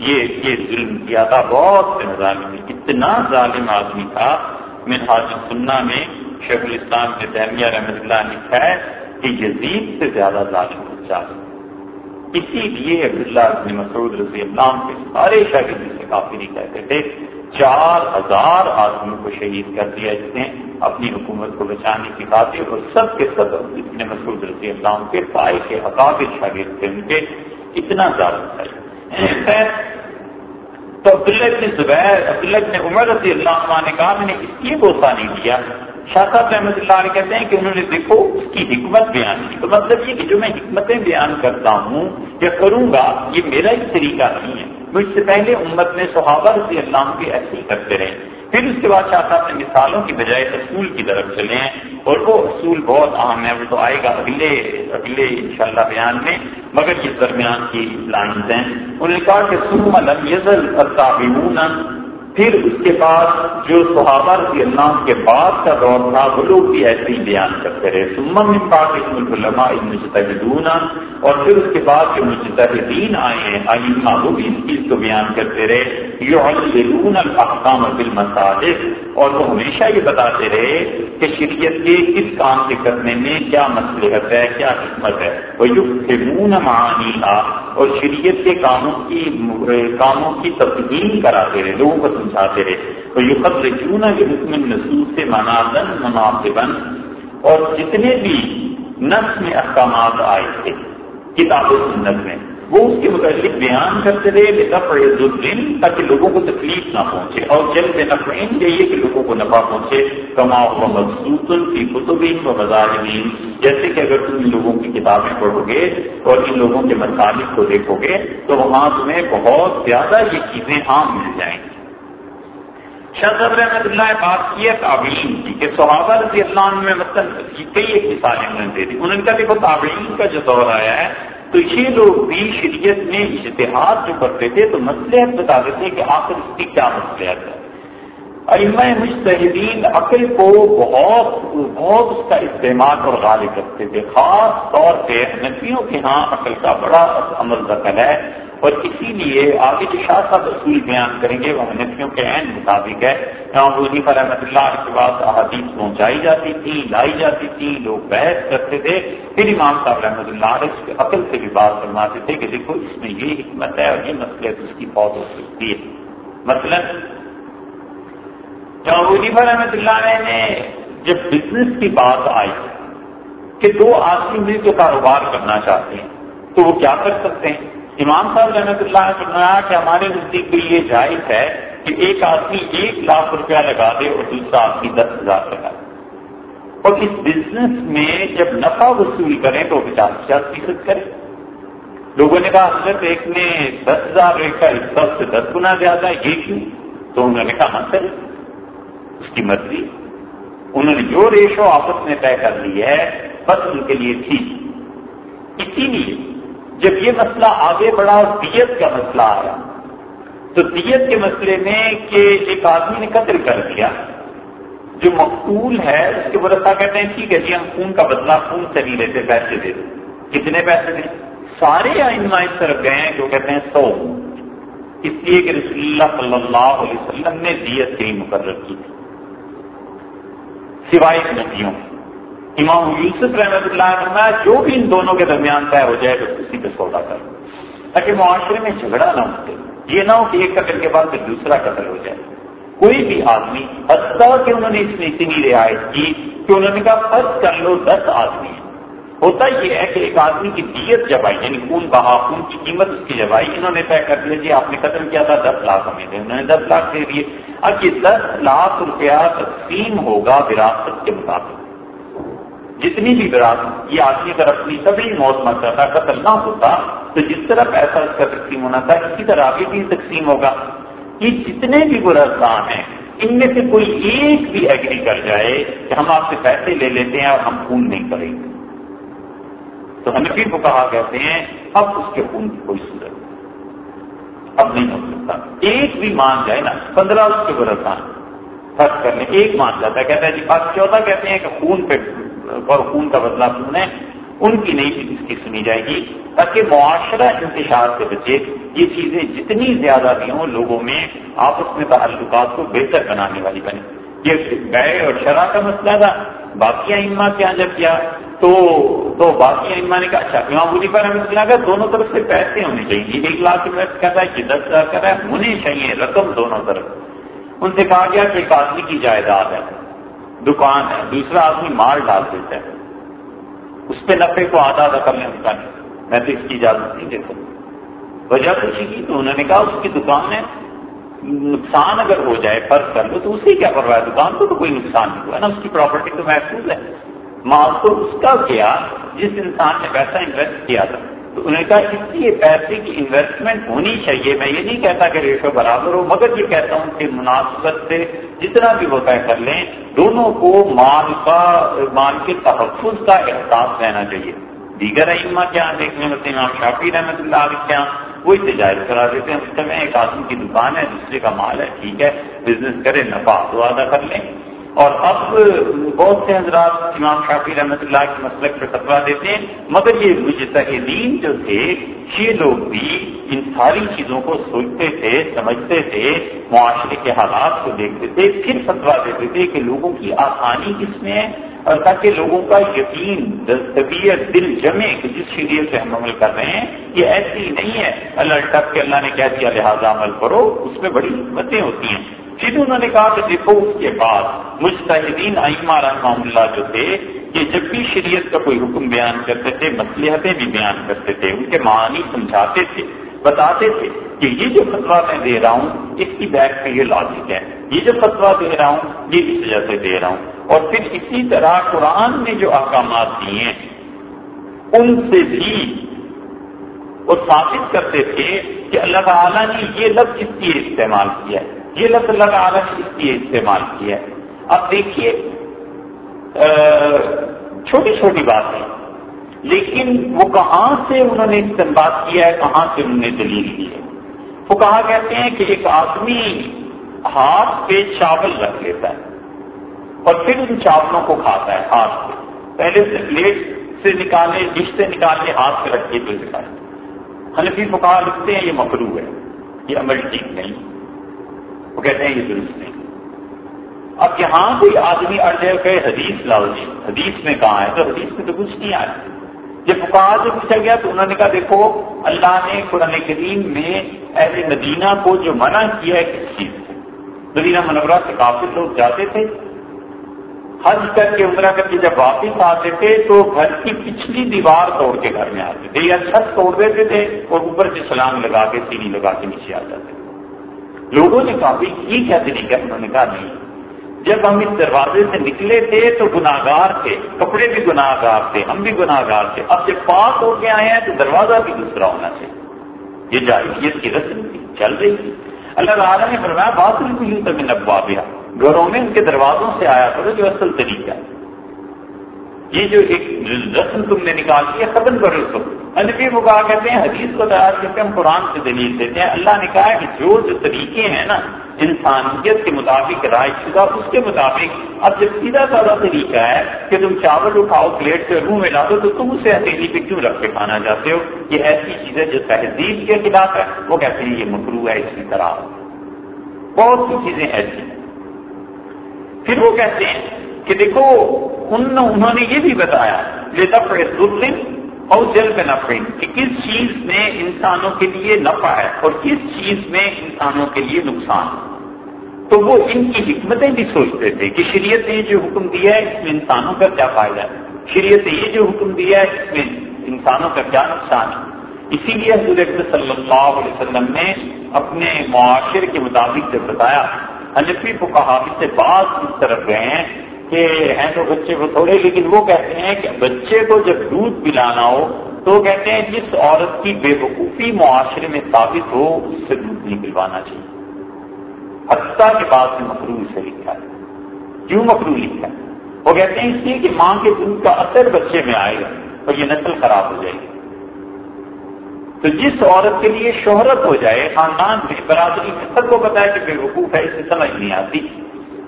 یہ یہ ظلم کیا تھا، بہت سے ظالم اتنا ظالم آدمی تھا میں حاضر سننا میں شیخ الاسلام کے تہمیہ رحمۃ اللہ لکھا ہے کہ یزید سے زیادہ ظالم ظالم اسی لیے عبداللہ ابن مسعود رضی اللہ کے سارے شاگرد سے کافی نہیں کہتے تھے۔ چار ہزار آدمیوں کو شہید کر دیا اس نے اپنی حکومت کو بچانے کی خاطر اور سب کے سب اتنے مسعود رضی اللہ کے پائے کے حقابر شاگرد تھے۔ ان کے اتنا زیادہ تھا تو عبداللہ ابن زبیر، عبداللہ ابن عمر رضی اللہ عنہ نے کہا، میں نے اس لیے بوسا نہیں دیا شاہ صاحب رحمۃ اللہ علیہ کہتے ہیں کہ انہوں نے دیکھو، اس کی حکمت بیان کی۔ تو مطلب یہ کہ جو میں حکمتیں بیان کرتا ہوں یا کروں گا، یہ میرا ہی طریقہ نہیں ہے۔ مجھ سے پہلے امت میں صحابہ رضی اللہ کے ایسے ہی کرتے رہے۔ پھر اس کے بعد شاہ صاحب نے مثالوں کی بجائے اصول کی طرف چلے ہیں اور وہ اصول بہت اہم ہے، وہ تو آئے گا اگلے اگلے انشاءاللہ بیان میں، مگر یہ درمیان کی لائنز ہیں۔ انہوں نے کہا کہ سم لم یزل پھر اس کے بعد جو صحابہ رضی اللہ کے بعد کا دور تھا، وہ لوگ بھی ایسے ہی بیان کرتے رہے۔ سمم پاک علماء مجتہدون اور پھر اس کے بعد جو مجتہدین آئے ہیں آئمہ وہ بھی اس چیز کو بیان کرتے رہے۔ یعللون الاحکام فی المساجد اور وہ ہمیشہ یہ بتاتے رہے کہ شریعت کے کس کام کے کرنے میں کیا مصلحت ہے، کیا حکمت ہے۔ وہ یفہمون معانیہا اور شریعت کے کاموں کی کاموں کی تبدیل کراتے رہے، لوگوں کو سمجھاتے رہے۔ تو یہ قدر کیوں نہ کہ حکم نصوص سے مناظن مناسبن اور جتنے بھی نس میں احکامات آئے تھے، کتاب و سنت میں وہ اس کے متعلق بیان کرتے رہے بے دن تاکہ لوگوں کو تکلیف نہ پہنچے اور جب بے نفرین چاہیے کہ لوگوں کو نفع پہنچے۔ کما ہوا مخصوص کی کتبین و مزاحمین جیسے کہ اگر تم ان لوگوں کی کتابیں پڑھو گے اور ان لوگوں کے مطالب کو دیکھو گے، تو وہاں تمہیں بہت زیادہ یہ چیزیں عام مل جائیں گی۔ شاہ صاحب رحمت اللہ بات کی ہے تعبین کی، کہ صحابہ رضی اللہ عنہ میں مطلب کئی ایک مثالیں انہوں نے دے دی۔ انہوں نے کہا، دیکھو تعبین کا جو دور آیا ہے تو یہ لوگ بھی شریعت میں اشتہار جو کرتے تھے تو مسلحت بتاتے تھے کہ آخر اس کی کیا مسلحت ہے۔ علم مشتحدین عقل کو بہت بہت اس کا استعمال اور غالب رکھتے تھے، خاص طور پہ نفیوں کے ہاں عقل کا بڑا عمل دخل ہے۔ اور اسی لیے آگے جو شاہ صاحب اصول بیان کریں گے، وہ حنفیوں کے عین مطابق ہے۔ امام حنیفہ رحمۃ اللہ کے پاس احادیث پہنچائی جاتی تھی لائی جاتی تھی لوگ بحث کرتے تھے۔ پھر امام صاحب رحمۃ اللہ علیہ اس کے عقل سے بھی بات فرماتے تھے کہ دیکھو، اس میں یہ حکمت ہے اور یہ مسئلہ اس کی بہت ہو سکتی ہے۔ مثلاً، امام حنیفہ رحمۃ اللہ علیہ نے جب بزنس کی بات آئی کہ دو آدمی مل کے کاروبار کرنا چاہتے ہیں، تو وہ کیا کر سکتے ہیں؟ امام صاحب رحمۃ اللہ نے فرمایا کہ ہمارے نزدیک بھی یہ جائز ہے کہ ایک آدمی ایک لاکھ روپیہ لگا دے اور دوسرا آدمی دس ہزار لگا دے۔ اور اس بزنس میں جب نفع وصول کریں تو پچاس پچاس فیصد کریں۔ لوگوں نے کہا، حضرت ایک نے دس ہزار کا سب سے دس گنا زیادہ، یہ کیوں؟ تو انہوں نے کہا ہاں اس کی مرضی۔ انہوں نے جو ریشو آپس میں طے کر لی ہے، بس ان کے لیے ٹھیک۔ اسی لیے جب یہ مسئلہ آگے بڑھا دیت کا مسئلہ آیا، تو دیت کے مسئلے میں کہ ایک آدمی نے قتل کر دیا۔ جو مقتول ہے، اس کے برسا کہتے ہیں، ٹھیک ہے جی ہم خون کا بدلہ، خون سے نہیں لیتے پیسے دے دیں کتنے پیسے دیں؟ سارے آئندہ اس طرف گئے ہیں، جو کہتے ہیں سو۔ اس لیے کہ رسول اللہ صلی اللہ علیہ وسلم نے دیت سے ہی مقرر کی۔ تھی سوائے ندیوں امام یوسف رحمۃ اللہ عنہ جو بھی ان دونوں کے درمیان طے ہو جائے تو اسی پہ سودا کر تاکہ معاشرے میں جھگڑا نہ ہو یہ نہ ہو کہ ایک قتل کے بعد پھر دوسرا قتل ہو جائے۔ کوئی بھی آدمی حتیٰ کہ انہوں نے اس میں اتنی رعایت کی کہ انہوں نے کہا، فرض کر لو دس آدمی ہوتا یہ ہے کہ ایک آدمی کی دیت جب آئی یعنی خون بہا، خون کی قیمت اس کی جب آئی، انہوں نے طے کر دیا جی آپ نے قتل کیا تھا، دس لاکھ ہمیں دے انہوں نے دس لاکھ دے دیے۔ اب یہ دس لاکھ روپیہ تقسیم ہوگا وراثت کے مطابق۔ جتنی بھی وراثت یہ آدمی اگر اپنی سبھی موت مر جاتا قتل نہ ہوتا، تو جس طرح پیسہ اس کا تقسیم ہونا تھا، اسی طرح آگے بھی تقسیم ہوگا۔ یہ جتنے بھی برسان ہیں، ان میں سے کوئی ایک بھی ایگری کر جائے کہ ہم آپ سے پیسے لے لیتے ہیں اور ہم خون نہیں کریں گے۔ تو ہنفی کو کہا کہتے ہیں، اب اس کے خون کی کوئی صورت اب نہیں ہو سکتا۔ ایک بھی مان جائے نا، پندرہ اس کے برسان فرق کرنے، ایک مان جاتا ہے، کہتا ہے جی بات چودہ کہتے ہیں کہ خون پہ اور خون کا بدلا خون ہے ان کی نہیں اس کی سنی جائے گی، تاکہ معاشرہ انتشار سے بچے، یہ چیزیں جتنی زیادہ بھی ہوں، لوگوں میں آپس میں تعلقات کو بہتر بنانے والی بنے یہ گئے اور شرح کا مسئلہ تھا، باقی اما کیا جب کیا۔ تو تو باقی اما نے کہا اچھا امام بولی پر ہمیں سنا دونوں طرف سے پیسے ہونے چاہیے۔ ایک لاکھ انویسٹ کر رہا ہے کہ دس ہزار کر رہا ہے، ہونے چاہیے، رقم دونوں طرف۔ ان سے کہا گیا کہ ایک آدمی کی جائیداد ہے۔ دکان ہے، دوسرا آدمی مال ڈال دیتا ہے۔ اس پہ نفے کو آدھا آدھا کرنے کا نہیں۔ میں تو اس کی اجازت نہیں دیتا۔ وجہ پوچھی کی تو انہوں نے کہا، اس کی دکان ہے نقصان اگر ہو جائے فرض کر لو، تو اسے کیا کر رہا ہے؟ دکان کو تو کوئی نقصان نہیں ہوا۔ نا اس کی پراپرٹی تو محفوظ ہے۔ مال تو اس کا کیا جس انسان نے پیسہ انویسٹ کیا تھا۔ تو انہوں نے کہا اس لیے پیسے کی انویسٹمنٹ ہونی چاہیے۔ میں یہ نہیں کہتا کہ ریشو برابر ہو، مگر یہ کہتا ہوں کہ مناسبت سے جتنا بھی وہ طے کر لیں، دونوں کو مال کا، مال کے تحفظ کا احساس رہنا چاہیے۔ دیگر ائمہ کیا دیکھنے میں امام شافی رحمۃ اللہ علیہ کیا وہی تجارت کرا دیتے ہیں۔ اس میں ایک آدمی کی دکان ہے، دوسرے کا مال ہے، ٹھیک ہے بزنس کرے، نفع تو ادا کر لیں۔ اور اب بہت سے حضرات امام شافی رحمۃ اللہ کے مسلک پہ فتوا دیتے ہیں، مگر یہ مجتہدین جو تھے، یہ لوگ بھی ان ساری چیزوں کو سوچتے تھے، سمجھتے تھے، معاشرے کے حالات کو دیکھتے تھے، پھر فتوا دیتے تھے کہ لوگوں کی آسانی کس میں ہے؟ اور تاکہ لوگوں کا یقین طبیعت دل جمے کہ جس شریعت سے ہم عمل کر رہے ہیں، یہ ایسی نہیں ہے۔ اللہ ٹپ کے اللہ نے کہہ دیا، لہٰذا عمل کرو۔ اس میں بڑی حکمتیں ہوتی ہیں۔ پھر انہوں نے کہا کہ دیکھو، اس کے بعد مستحدین ائمہ رحمہ اللہ جو تھے کہ جب بھی شریعت کا کوئی حکم بیان کرتے تھے مصلیحتیں بھی بیان کرتے تھے، ان کے معنی سمجھاتے تھے، بتاتے تھے کہ یہ جو فتوا میں دے رہا ہوں، اس کی بیک میں یہ لاجک ہے۔ یہ جو فتوا دے رہا ہوں، یہ اس وجہ سے دے رہا ہوں۔ اور پھر اسی طرح قرآن نے جو احکامات دیے ہیں، ان سے بھی وہ ثابت کرتے تھے کہ اللہ تعالیٰ نے یہ لفظ اس لیے استعمال کیا ہے۔ یہ لفظ اللہ تعالیٰ اس لیے استعمال کیا ہے۔ اب دیکھیے چھوٹی چھوٹی بات ہے۔ لیکن وہ کہاں سے انہوں نے استعمال کیا ہے، کہاں سے انہوں نے دلیل کی ہے؟ وہ کہا کہتے ہیں کہ ایک آدمی ہاتھ پہ چاول رکھ لیتا ہے اور پھر ان چاولوں کو کھاتا ہے ہاتھ پہ۔ پہلے سے پلیٹ سے نکالے، ڈش سے نکالے، ہاتھ پہ رکھ کے پھر نکالے حنفی فکا لکھتے ہیں، یہ مکرو ہے، یہ عمل ٹھیک نہیں۔ وہ کہتے ہیں یہ درست نہیں۔ اب یہاں کوئی آدمی اڑ جائے کہ حدیث لاؤ جی حدیث میں کہاں ہے؟ تو حدیث میں تو کچھ نہیں آیا۔ جب فکا سے پوچھا گیا تو انہوں نے کہا، دیکھو، اللہ نے قرآن کریم میں اہل مدینہ کو جو منع کیا ہے کس چیز سے؟ مدینہ منورہ سے کافی لوگ جاتے تھے۔ حج کر کے عمرہ کر کے جب واپس آتے تھے تو گھر کی پچھلی دیوار توڑ کے گھر میں آتے تھے۔ یا چھت توڑ دیتے تھے اور اوپر سے سلام لگا کے سینی لگا کے نیچے آ جاتے تھے۔ لوگوں نے کافی یہ کیا طریقہ انہوں نے کہا نہیں۔ جب ہم اس دروازے سے نکلے تھے تو گناگار تھے، کپڑے بھی گناگار تھے، ہم بھی گناگار تھے۔ اب جب پاک ہو کے آئے ہیں تو دروازہ بھی دوسرا ہونا چاہیے۔ یہ جائیت کی رسم چل رہی تھی۔ اللہ تعالیٰ نے فرمایا بات بالکل یوں تک نبوا دیا گھروں میں ان کے دروازوں سے آیا کرو، جو اصل طریقہ ہے۔ یہ جو ایک رسم تم نے نکال دیا ختم کرو اس کو۔ انفی وہ کہتے ہیں، حدیث کو تیار کر کے ہم قرآن سے دلیل دیتے ہیں۔ اللہ نے کہا کہ جو جو طریقے ہیں نا، انسانیت کے مطابق، رائے شدہ، اس کے مطابق۔ اب جب سیدھا سادہ طریقہ ہے کہ تم چاول اٹھاؤ، پلیٹ سے روح میں لا دو تو تم اسے ہتھیلی پہ کیوں رکھ کے کھانا چاہتے ہو؟ یہ ایسی چیزیں جو تہذیب کے خلاف ہے۔ وہ کہتے ہیں یہ مکرو ہے اسی طرح۔ بہت سی چیزیں ایسی پھر وہ کہتے ہیں کہ دیکھو انہوں نے یہ بھی بتایا یہ اور جل پہ نفع، کہ کس چیز میں انسانوں کے لیے نفع ہے اور کس چیز میں انسانوں کے لیے نقصان تو وہ ان کی حکمتیں بھی سوچتے تھے کہ شریعت نے جو حکم دیا ہے، اس میں انسانوں کا کیا فائدہ ہے؟ شریعت نے یہ جو حکم دیا ہے، اس میں انسانوں کا کیا نقصان ہے؟ اسی لیے حضور صلی اللہ علیہ وسلم نے اپنے معاشرے کے مطابق جب بتایا، حنفی کو کہا سے بات اس طرف گئے ہیں کہ ہیں تو بچے کو تھوڑے، لیکن وہ کہتے ہیں کہ بچے کو جب دودھ پلانا ہو تو کہتے ہیں جس عورت کی بے وقوفی معاشرے میں ثابت ہو، اس سے دودھ نہیں پلوانا چاہیے۔ حتیٰ کے بعد میں مکرو سے لکھا ہے۔ کیوں مکرو لکھا ہے؟ وہ کہتے ہیں اس لیے کہ ماں کے دودھ کا اثر بچے میں آئے گا اور یہ نسل خراب ہو جائے گی۔ تو جس عورت کے لیے شہرت ہو جائے، خاندان میں برادری میں سب کو پتا ہے کہ بے وقوف ہے، اسے سمجھ نہیں آتی۔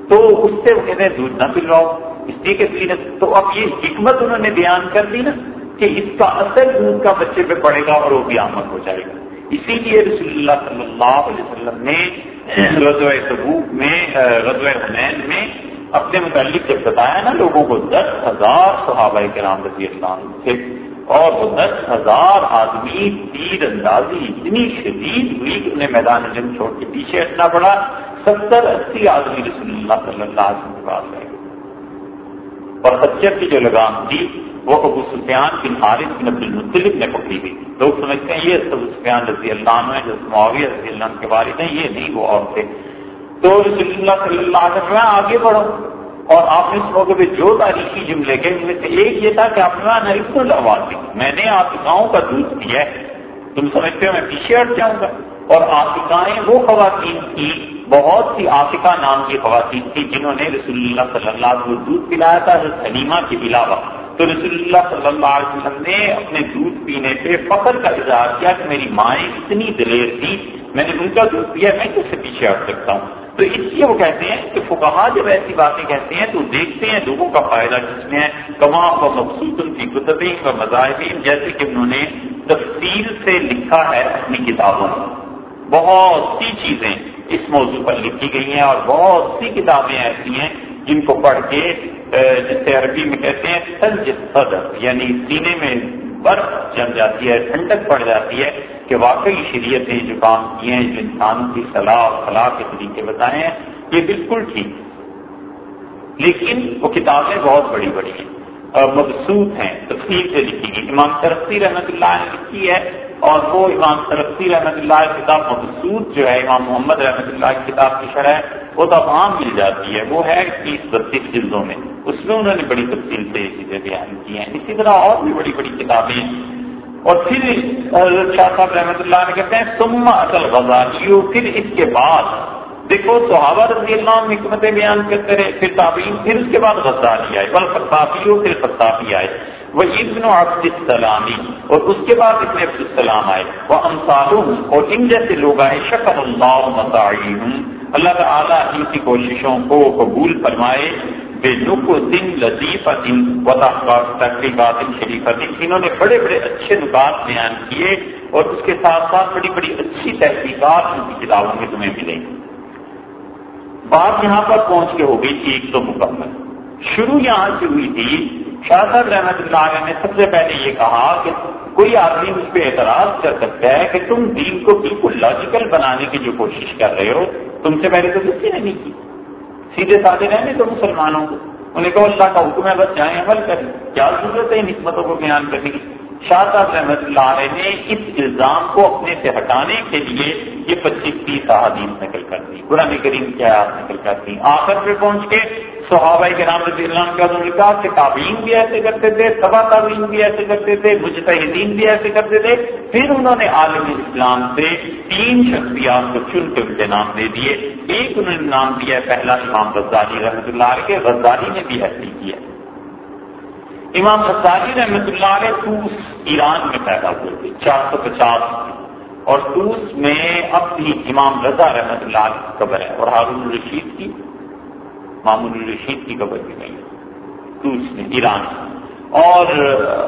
تو اس سے وہ کہتے ہیں دودھ نہ پلواؤ اس لیے کہ تو اب یہ حکمت انہوں نے بیان کر دی نا کہ اس کا اثر دودھ کا بچے پہ پڑے گا اور وہ بھی آمد ہو جائے گا۔ اسی لیے رسول اللہ صلی اللہ علیہ وسلم نے رضوع سبوک میں رضوع حنین میں اپنے متعلق جب بتایا نا لوگوں کو، دس ہزار صحابہ کرام رضی اللہ عنہ تھے اور وہ دس ہزار آدمی تیر اندازی اتنی شدید ہوئی کہ انہیں میدان جنگ چھوڑ کے پیچھے ہٹنا پڑا۔ ستر اسی آدمی رسول اللہ صلی اللہ علیہ وسلم کے پاس رہے اور خچر کی جو لگام تھی، وہ ابو سفیان بن حارث بن عبد المطلب نے پکڑی ہوئی۔ لوگ سمجھتے ہیں یہ ابو سفیان رضی اللہ عنہ جو معاویہ رضی اللہ عنہ کے والد ہیں، یہ نہیں، وہ اور تھے تو رسول اللہ صلی اللہ علیہ وسلم آگے بڑھو۔ اور آپ نے اس موقع پہ جو تاریخی جملے گئے ان میں سے ایک یہ تھا کہ آپ نے آواز میں نے آپ گاؤں کا دودھ پیا ہے۔ تم سمجھتے ہو، میں پیچھے ہٹ جاؤں گا۔ اور آفکائیں وہ خواتین کی بہت سی آفکا نام کی خواتین تھی جنہوں نے رسول اللہ صلی اللہ علیہ وسلم دودھ پلایا تھا حلیمہ کے علاوہ۔ تو رسول اللہ صلی اللہ علیہ وسلم نے اپنے دودھ پینے پہ فخر کا اظہار کیا کہ میری مائیں اتنی دلیر تھی میں نے ان کا دودھ پیا، میں کیسے پیچھے ہٹ سکتا ہوں؟ تو اس لیے وہ کہتے ہیں کہ فکہ جب ایسی باتیں کہتے ہیں تو دیکھتے ہیں لوگوں کا فائدہ جس میں ہے؟ کما و مقصود ان کی کتبیں و مذاہب جیسے کہ انہوں نے تفصیل سے لکھا ہے اپنی کتابوں میں۔ بہت سی چیزیں اس موضوع پر لکھی گئی ہیں اور بہت سی کتابیں ایسی ہیں جن کو پڑھ کے جسے عربی میں کہتے ہیں سنج صدر یعنی سینے میں برف جم جاتی ہے، ٹھنڈک پڑ جاتی ہے۔ کہ واقعی شریعت نے جو کام کیے ہیں، جو انسانوں کی صلاح اور فلاح کے طریقے بتائے ہیں، یہ بالکل ٹھیک لیکن وہ کتابیں بہت بڑی بڑی ہیں مبسوط ہیں۔ تفصیل سے لکھی گئی۔ امام ترقی رحمۃ اللہ نے لکھی ہے، اور وہ امام ترقی رحمۃ اللہ کی کتاب مبسوط جو ہے، امام محمد رحمۃ اللہ کی کتاب کی شرح، وہ تو عام مل جاتی ہے۔ وہ ہے تیس بتیس جلدوں میں۔ اس میں انہوں نے بڑی تفصیل سے یہ چیزیں بیان کی ہیں۔ اسی طرح اور بھی بڑی بڑی کتابیں اور پھر شاہ صاحب رحمۃ اللہ نے کہتے ہیں سما اصل غزالیو پھر اس کے بعد۔ دیکھو، صحابہ رضی اللہ عنہ حکمت بیان کرتے رہے، پھر تعبین پھر اس کے بعد غزالی آئے۔ بل فتافی ہو پھر فتافی آئے۔ وہ ابن عبد السلامی، اور اس کے بعد ابن عبد السلام آئے۔ وہ انصار اور ان جیسے لوگ آئے، شکر اللہ مساعیم اللہ تعالیٰ ان کی کوششوں کو قبول فرمائے۔ بے نق دن لطیف دن و تقریبات شریف دن، انہوں نے بڑے بڑے اچھے نکات بیان کیے اور اس کے ساتھ ساتھ بڑی بڑی اچھی تحقیقات ان کی کتابوں میں تمہیں ملیں گی۔ بات یہاں پر پہنچ کے ہو گئی تھی، ایک تو مکمل۔ شروع یہاں سے ہوئی تھی، شاہ صاحب رحمت اللہ علیہ نے سب سے پہلے یہ کہا کہ کوئی آدمی مجھ پہ اعتراض کر سکتا ہے کہ تم دین کو بالکل لاجیکل بنانے کی جو کوشش کر رہے ہو، تم سے پہلے تو کسی نے نہیں کی۔ سیدھے سادے رہنے تو مسلمانوں کو۔ انہیں کہو اللہ کا حکم ہے بس جائیں عمل کریں۔ کیا ضرورت ہے ان حکمتوں کو بیان کرنے کی؟ شاہ صاحب رحمت اللہ علیہ نے اس الزام کو اپنے سے ہٹانے کے لیے یہ پچیس تیس احادیث نکل کر دی۔ قرآن کریم کیا نکل کر دی۔ آخر پہ پہنچ کے صحابہ کے نام رضی اللہ عنہ کا کہا کہ تعبین بھی ایسے کرتے تھے، سبا تعبین بھی ایسے کرتے تھے، مجتہدین بھی ایسے کرتے تھے۔ پھر انہوں نے عالم اسلام سے تین شخصیات کو چن کے ان کے نام دے دیے۔ ایک انہوں نے نام دیا ہے پہلا امام غزالی رحمۃ اللہ علیہ کے غزالی نے بھی ایسے کیا۔ امام غزالی رحمۃ اللہ علیہ توس ایران میں پیدا ہوئے تھے، چار سو پچاس اور توس میں اب بھی امام رضا رحمۃ اللہ علیہ کی قبر ہے اور ہارون الرشید کی۔ مامون الرشید کی قبر بھی نہیں توس میں ایران اور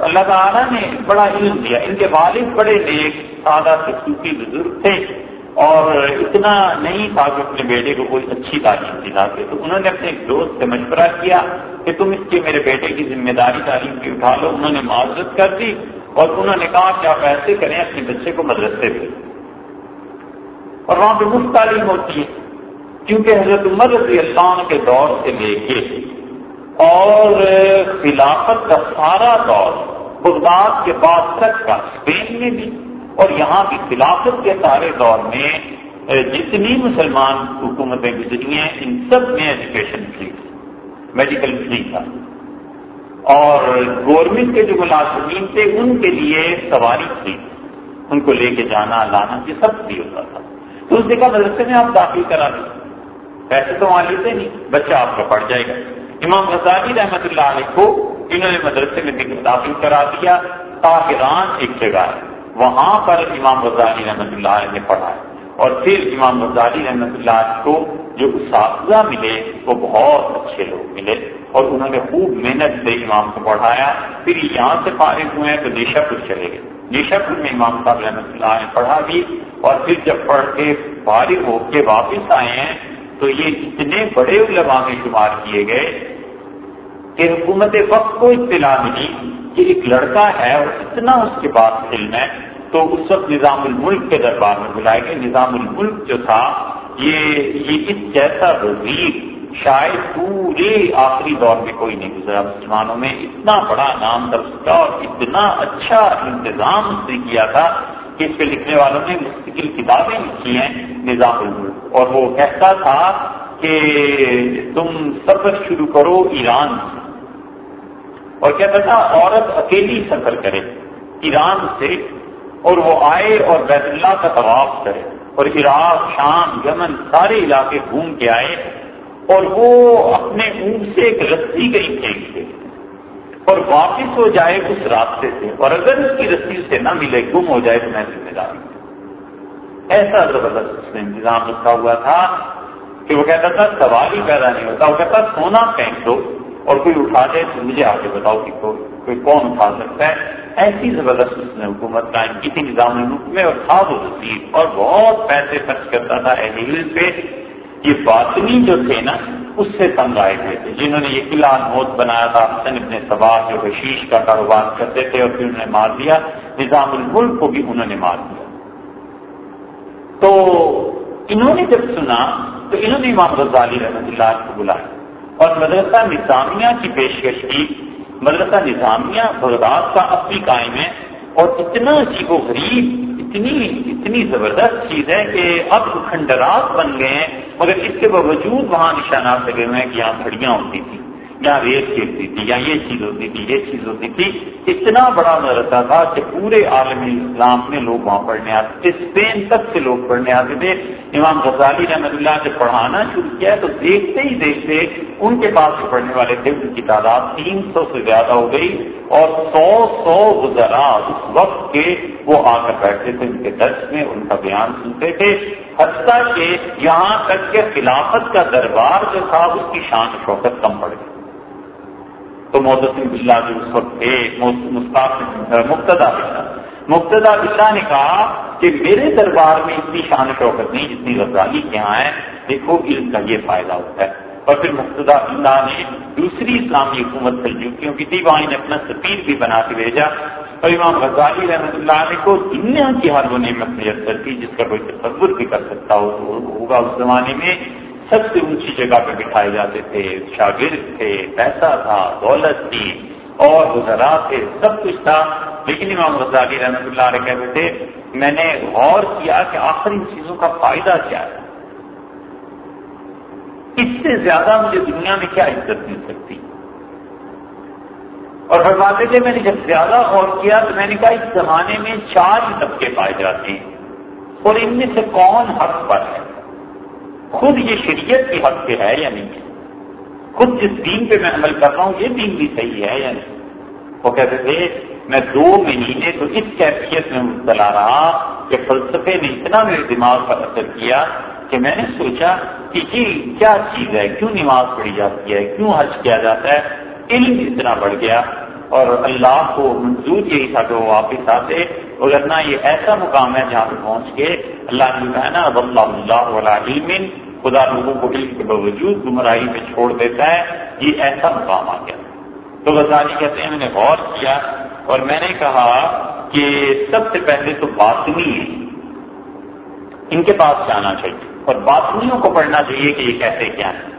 اللہ تعالیٰ نے بڑا علم دیا۔ ان کے والد بڑے نیک، سادہ سے بزرگ تھے۔ اور اتنا نہیں تھا کہ اپنے بیٹے کو کوئی اچھی تعلیم دلاتے تو انہوں نے اپنے ایک دوست سے مشورہ کیا کہ تم اس کی میرے بیٹے کی ذمہ داری تعلیم کی اٹھا لو۔ انہوں نے معذرت کر دی اور انہوں نے کہا کہ آپ ایسے کریں، اپنے بچے کو مدرسے بھی اور وہاں پہ مفت تعلیم ہوتی ہے۔ کیونکہ حضرت عمر رضی اللہ کے دور سے لے کے اور خلافت کا سارا دور بغداد کے بعد تک کا اسپین میں بھی اور یہاں کی خلافت کے سارے دور میں جتنی مسلمان حکومتیں گزری ہیں، ان سب میں ایجوکیشن فری میڈیکل فری تھا۔ اور گورنمنٹ کے جو ملازمین تھے، ان کے لیے سواری فری ان کو لے کے جانا، لانا، یہ سب فری ہوتا تھا۔ تو اس دیکھا مدرسے میں آپ داخل کرا دیں۔ پیسے تو وہاں لیتے نہیں، بچہ آپ کا پڑھ جائے گا۔ امام غزالی رحمت اللہ علیہ کو انہوں نے مدرسے میں داخل کرا دیا تاہران ایک جگہ ہے۔ وہاں پر امام غزالی رحمۃ اللہ علیہ نے پڑھا اور پھر امام غزالی رحمۃ اللہ علیہ کو جو اساتذہ ملے، وہ بہت اچھے لوگ ملے اور انہوں نے خوب محنت سے امام کو پڑھایا۔ پھر یہاں سے فارغ ہوئے ہیں تو نیشا پور چلے گئے۔ نیشا پور میں امام صاحب رحمۃ اللہ نے پڑھا بھی۔ اور پھر جب پڑھ کے فارغ ہو کے واپس آئے ہیں تو یہ اتنے بڑے علماء میں شمار کیے گئے کہ حکومت وقت کو اطلاع ملی کہ ایک لڑکا ہے اور اتنا اس کے پاس علم ہے، تو اس وقت نظام الملک کے دربار میں بلائے گئے۔ نظام الملک جو تھا، یہ یہ اس جیسا وزیر شاید پورے آخری دور میں کوئی نہیں گزرا مسلمانوں میں۔ اتنا بڑا نام درج اور اتنا اچھا انتظام اس نے کیا تھا کہ اس پہ لکھنے والوں نے مستقل کتابیں لکھی ہیں نظام الملک اور وہ کہتا تھا کہ تم سفر شروع کرو ایران سے۔ اور کہتا تھا عورت اکیلی سفر کرے، ایران سے، اور وہ آئے اور بیت اللہ کا طواف کرے۔ اور عراق، شام، یمن سارے علاقے گھوم کے آئے، اور وہ اپنے اونٹ سے ایک رسی گئی پھینک دے اور واپس ہو جائے اس راستے سے، اور اگر اس کی رسی اسے نہ ملے، گم ہو جائے تو میں ذمہ داری ایسا زبردست اس نے انتظام رکھا ہوا تھا کہ وہ کہتا تھا، سوال ہی پیدا نہیں ہوتا۔ وہ کہتا، سونا پھینک دو اور کوئی اٹھا دے تو مجھے آگے بتاؤ کہ کوئی کون اٹھا سکتا ہے۔ ایسی زبردست اس نے حکومت قائم کی تھی نظام الملک میں، اور تھا وہ وسیع اور بہت پیسے خرچ کرتا تھا اہل پہ۔ یہ باطنی جو تھے نا اس سے تنگ آئے ہوئے تھے۔ جنہوں نے یہ قلعہ موت بنایا تھا، حسن ابن سبا جو حشیش کا کاروبار کرتے تھے اور پھر انہوں نے مار دیا، نظام الملک کو بھی انہوں نے مار دیا۔ تو انہوں نے جب سنا، تو انہوں نے امام غزالی رحمۃ اللہ کو بلایا۔ اور مدرسہ نظامیہ کی پیشکش کی۔ مدرسہ نظامیہ بغداد کا اب بھی قائم ہے اور اتنا عجیب و غریب، اتنی اتنی زبردست چیز ہے کہ اب کھنڈرات بن گئے ہیں۔ مگر اس کے باوجود وہاں نشانات لگے ہوئے ہیں کہ یہاں گھڑیاں ہوتی تھیں یا ریت گرتی تھی یا یہ چیز ہوتی تھی، یہ چیز ہوتی تھی۔ اتنا بڑا مدرسہ تھا کہ پورے عالمی اسلام میں لوگ وہاں پڑھنے آتے تھے، اسپین تک سے لوگ پڑھنے آتے تھے۔ امام غزالی رحمۃ اللہ نے پڑھانا شروع کیا تو دیکھتے ہی دیکھتے ان کے پاس جو پڑھنے والے تھے، ان کی تعداد تین سو سے زیادہ ہو گئی اور سو سو گزرا اس وقت کے وہ آ کر بیٹھتے تھے، ان کے درس میں ان کا بیان سنتے تھے۔ حتیٰ کہ یہاں تک کہ خلافت کا دربار جو تھا، اس کی شان شوقت کم پڑ گئی۔ تو محدث بلّہ جو اس وقت تھے مقتدا بھی تھا نے کہا کہ میرے دربار میں اتنی شان شوقت نہیں جتنی غزالی کے یہاں ہے دیکھو علم کا یہ فائدہ ہوتا ہے۔ اور پھر مقتدا اللہ نے دوسری اسلامی حکومت سلجوکیوں کی تھی وہاں اپنا سفیر بھی بنا کے بھیجا۔ اور امام غزالی رحمۃ اللہ علیہ کو دنیا کی ہر وہ نعمت میسر تھی جس کا کوئی تصور بھی کر سکتا ہو تو ہوگا۔ اس زمانے میں سب سے اونچی جگہ پہ بٹھائے جاتے تھے، شاگرد تھے، پیسہ تھا، دولت تھی۔ اور گزرات تھے سب کچھ تھا۔ لیکن امام غزالی رحمۃ اللہ علیہ کہتے تھے، میں نے غور کیا کہ آخر ان چیزوں کا فائدہ کیا ہے۔ اس سے زیادہ مجھے دنیا میں کیا عزت مل سکتی؟ اور فرماتے تھے، میں نے جب زیادہ غور کیا تو میں نے کہا، اس زمانے میں چار طبقے پائے جاتے ہیں۔ اور ان میں سے کون حق پر ہے؟ خود یہ شریعت کی حق پہ ہے یا نہیں ہے؟ خود جس دین پہ میں عمل کر رہا ہوں، یہ دین بھی صحیح ہے یا نہیں؟ وہ کہتے تھے، میں دو مہینے تو اس کیفیت میں مبتلا رہا کہ فلسفے نے اتنا میرے دماغ پر اثر کیا کہ میں نے سوچا کہ یہ کیا چیز ہے؟ کیوں نماز پڑھی جاتی ہے؟ کیوں حج کیا جاتا ہے؟ علم اتنا بڑھ گیا اور اللہ کو منظور یہی تھا کہ وہ واپس آتے نہ یہ ایسا مقام ہے جہاں پہ پہنچ کے اللہ نے کہا نا اللہ علم خدا لوگوں کو علم کے باوجود گمراہی میں چھوڑ دیتا ہے، یہ ایسا مقام آ گیا۔ تو غزالی کہتے ہیں، میں نے غور کیا اور میں نے کہا کہ سب سے پہلے تو باطنی ہے۔ ان کے پاس جانا چاہیے اور باطنیوں کو پڑھنا چاہیے کہ یہ کیسے کیا ہے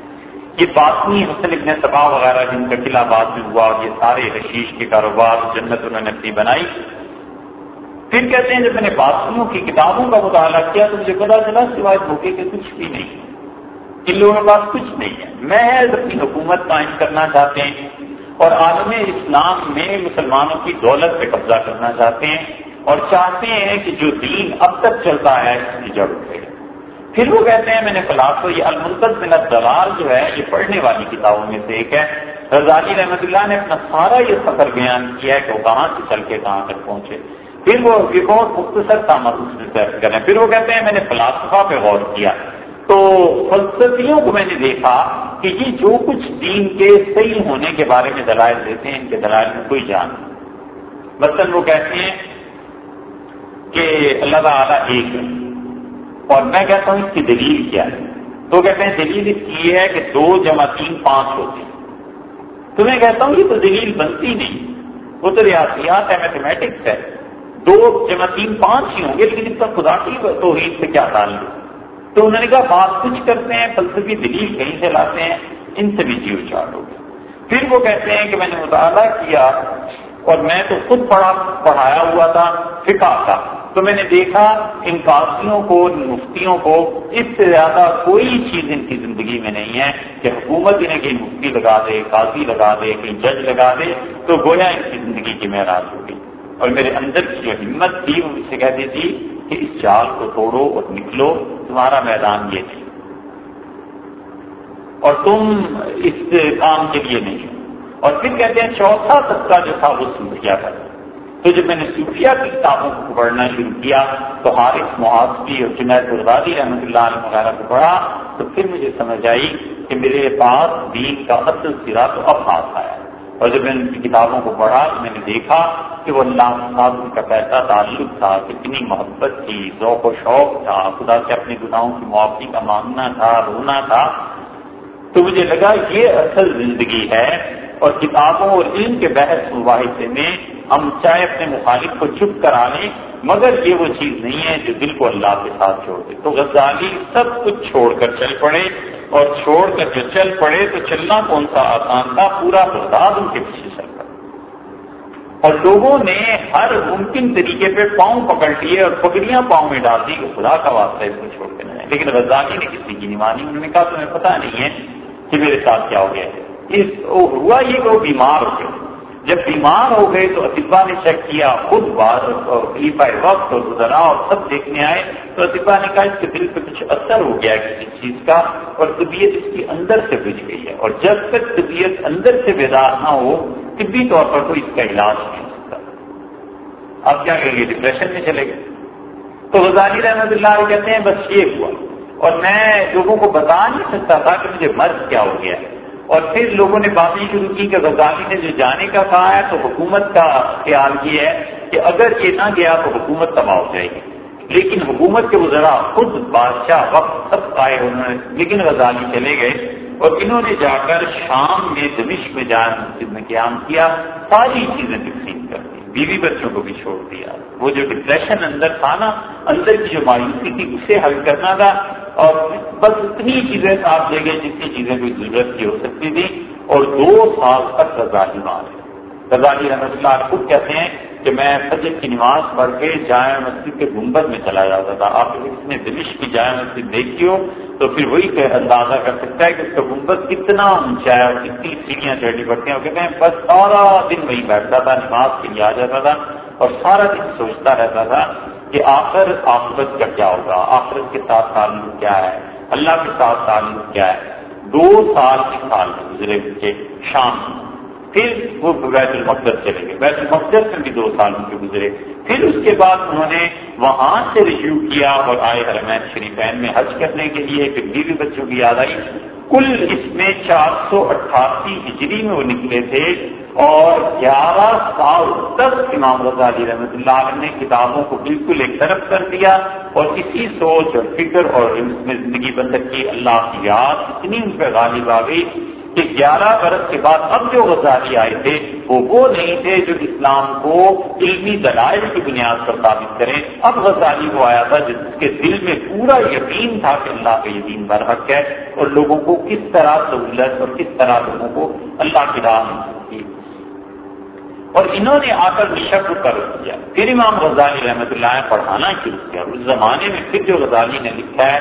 یہ باطنی حسن ابن سبا وغیرہ جن کا قلعہ باد میں ہوا، یہ سارے حشیش کے کاروبار، جنت انہوں نے اپنی بنائی۔ پھر کہتے ہیں، جب میں نے باطنیوں کی کتابوں کا مطالعہ کیا تو مجھے پتا چلا سوائے دھوکے کے کچھ بھی نہیں۔ ان لوگوں کے پاس کچھ نہیں ہے۔ محض اپنی حکومت قائم کرنا چاہتے ہیں اور عالم اسلام میں مسلمانوں کی دولت پہ قبضہ کرنا چاہتے ہیں اور چاہتے ہیں کہ جو دین اب تک چلتا ہے، اس کی جڑ اٹھے۔ پھر وہ کہتے ہیں، میں نے کلاس کو یہ المنتظ بن دلال جو ہے، یہ پڑھنے والی کتابوں میں سے ایک ہے۔ رضالی رحمت اللہ نے اپنا سارا یہ سفر بیان کیا ہے کہ وہ کہاں سے چل کے کہاں تک پہنچے۔ پھر وہ یہ بہت مختصر تھا کریں۔ پھر وہ کہتے ہیں، میں نے فلاسفہ پہ غور کیا۔ تو فلسفیوں کو میں نے دیکھا کہ یہ جو کچھ دین کے صحیح ہونے کے بارے میں دلائل دیتے ہیں، ان کے دلائل میں کوئی جان مثلاً وہ کہتے ہیں کہ اللہ تعالیٰ ایک ہے۔ اور میں کہتا ہوں اس کی دلیل کیا ہے۔ تو کہتے ہیں دلیل اس کی یہ ہے کہ دو جمع تین پانچ ہوتے ہیں۔ تو میں کہتا ہوں یہ تو دلیل بنتی نہیں۔ وہ تو ریاضیات ہے میتھمیٹکس ہے۔ دو جمع تین پانچ ہی ہوں گے، لیکن اس کا خدا کی توحید سے کیا تعلق؟ ہے تو انہوں نے کہا، بات کچھ کرتے ہیں، فلسفی دلیل کہیں سے لاتے ہیں؟ ان سے بھی جیو چارٹ ہو گیا. پھر وہ کہتے ہیں کہ میں نے مطالعہ کیا اور میں تو خود پڑھا، پڑھایا ہوا تھا فکا تھا۔ تو میں نے دیکھا ان قاضیوں کو، ان مفتیوں کو اس سے زیادہ کوئی چیز ان کی زندگی میں نہیں ہے کہ حکومت انہیں کہیں مفتی لگا دے، قاضی لگا دے، کہیں جج لگا دے، تو گویا ان کی زندگی کی معراج ہوگی اور میرے اندر کی جو ہمت تھی، وہ مجھ سے کہتی تھی کہ اس چال کو توڑو اور نکلو۔ تمہارا میدان یہ نہیں اور تم اس کام کے لیے نہیں اور پھر کہتے ہیں چوتھا طبقہ جو تھا وہ سن کیا تھا۔ تو جب میں نے صوفیہ کی کتابوں کو پڑھنا شروع کیا، تو حارث محاسبی اور جنید الغادی رحمۃ اللہ علیہ وغیرہ کو پڑھا، تو پھر مجھے سمجھ آئی کہ میرے پاس دین کا اصل سرا تو اب ہاتھ آیا۔ اور جب میں نے ان کی کتابوں کو پڑھا تو میں نے دیکھا کہ وہ اللہ صاحب کا کیسا تعلق تھا، کتنی محبت تھی، ذوق و شوق تھا، خدا سے اپنے گناہوں کی معافی کا مانگنا تھا، رونا تھا۔ تو مجھے لگا یہ اصل زندگی ہے اور کتابوں اور علم کے بحث مباحثے میں ہم چاہے اپنے مخالف کو چپ کرا لیں مگر یہ وہ چیز نہیں ہے جو دل کو اللہ کے ساتھ چھوڑ دے۔ تو غزالی سب کچھ چھوڑ کر چل پڑے۔ اور چھوڑ کر جو چل پڑے تو چلنا کون سا آسان تھا؟ پورا برداد ان کے پیچھے چل پڑا اور لوگوں نے ہر ممکن طریقے پہ پاؤں پکڑ لیے اور پگڑیاں پاؤں میں ڈال دی۔ کہ خدا کا واسطہ اس کو چھوڑ کے نہ لیکن غزالی نے کسی کی نہیں مانی۔ انہوں نے کہا، تمہیں پتا نہیں ہے کہ میرے ساتھ کیا ہو گیا اس ہوا یہ کہ وہ بیمار ہو گئے۔ جب بیمار ہو گئے تو اطبا نے چیک کیا، خود خلیفہ وقت اور گزرا اور سب دیکھنے آئے تو اطبا نے کہا اس کے دل پہ کچھ اثر ہو گیا کسی چیز کا اور طبیعت اس کی اندر سے بج گئی ہے اور جب تک طبیعت اندر سے بیدار نہ ہو، طبی طور پر تو اس کا علاج نہیں ہو سکتا۔ آپ کیا کہیں گے؟ ڈپریشن میں چلے گئے۔ تو غزالی رحمت اللہ کہتے ہیں، بس یہ ہوا۔ اور میں لوگوں کو بتا نہیں سکتا تھا کہ مجھے مرض کیا ہو گیا ہے۔ اور پھر لوگوں نے باتیں شروع کی کہ غزالی نے جو جانے کا کہا ہے تو حکومت کا خیال یہ ہے کہ اگر یہ نہ گیا تو حکومت تباہ ہو جائے گی۔ لیکن حکومت کے وزراء خود بادشاہ وقت سب آئے انہوں نے لیکن غزالی چلے گئے اور انہوں نے جا کر شام میں دمشق میں جان قیام کیا، ساری چیزیں تقسیم بیوی بچوں کو بھی چھوڑ دیا۔ وہ جو ڈپریشن اندر تھا نا، اندر کی جو مایوسی تھی، اسے حل کرنا تھا۔ اور بس اتنی چیزیں ساتھ لے گئے جتنی چیزیں کوئی ضرورت کی ہو سکتی تھی۔ اور دو سال تک غزالی مار غزالی جی رحمت اللہ خود کہتے ہیں کہ میں فجر کی نماز پڑھ کے جامع مسجد کے گنبد میں چلا جاتا تھا۔ آپ اس نے دمش کی جامع مسجد دیکھی ہو۔ تو پھر وہی اندازہ کر سکتا ہے کہ اس کا گنبد کتنا اونچا ہے اور کتنی سیڑھیاں چڑھنی پڑتی ہیں۔ کہتے ہیں، بس سارا دن وہی بیٹھتا تھا، نماز کے لیے آ جاتا تھا اور سارا دن سوچتا رہتا تھا کہ آخر آخرت کا کیا ہوگا، آخرت کے ساتھ تعلق کیا ہے، اللہ کے ساتھ تعلق کیا ہے۔ دو سال کے سال گزرے کے شام پھر وہ بیت المقدس چلے گئے۔ بیت المقدس میں بھی دو سال ان کے گزرے۔ پھر اس کے بعد انہوں نے وہاں سے رجوع کیا اور آئے حرمین شریفین میں حج کرنے کے لیے۔ پھر بیوی بچوں کی یاد آئی۔ کل اس میں چار سو اٹھاسی ہجری میں وہ نکلے تھے اور گیارہ سال تک امام غزالی رحمۃ اللہ علیہ نے کتابوں کو بالکل ایک طرف کر دیا اور اسی سوچ اور فکر اور میں زندگی بندر کی اللہ کی یاد اتنی ان پہ غالب آ گئی کہ گیارہ برس کے بعد اب جو غزالی آئے تھے، وہ وہ نہیں تھے جو اسلام کو علمی دلائل کی بنیاد پر ثابت کریں۔ اب غزالی وہ آیا تھا جس کے دل میں پورا یقین تھا کہ اللہ کا یقین برحق ہے اور لوگوں کو کس طرح سہولت اور کس طرح لوگوں کو اللہ کی راہ اور انہوں نے آ کر نشق کر دیا۔ پھر امام غزالی رحمۃ اللہ نے پڑھانا شروع کیا۔ اس زمانے میں پھر جو غزالی نے لکھا ہے،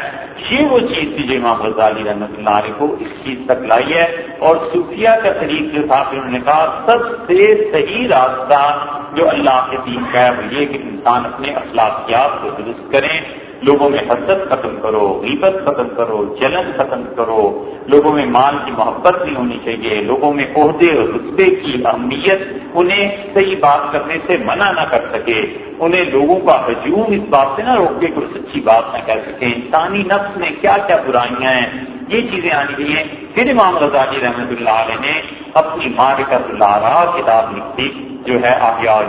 یہ وہ چیز تھی جو امام غزالی رحمۃ اللہ علیہ کو اس چیز تک لائی ہے۔ اور صوفیہ کا طریق جو تھا، پھر انہوں نے کہا، سب سے صحیح راستہ جو اللہ کے دین کا ہے، وہ یہ کہ انسان اپنے اخلاقیات کو درست کریں لوگوں میں حسد ختم کرو، غیبت ختم کرو، جلن ختم کرو۔ لوگوں میں مال کی محبت نہیں ہونی چاہیے۔ لوگوں میں عہدے اور رتبے کی اہمیت انہیں صحیح بات کرنے سے منع نہ کر سکے۔ انہیں لوگوں کا ہجوم اس بات سے نہ روک کے کوئی سچی بات نہ کہہ سکے انسانی نفس میں کیا کیا برائیاں ہیں؟ یہ چیزیں آنی چاہیے۔ پھر امام غزالی رحمۃ اللہ علیہ نے اپنی ماں اللہ کتاب لکھی، جو ہے آحیاء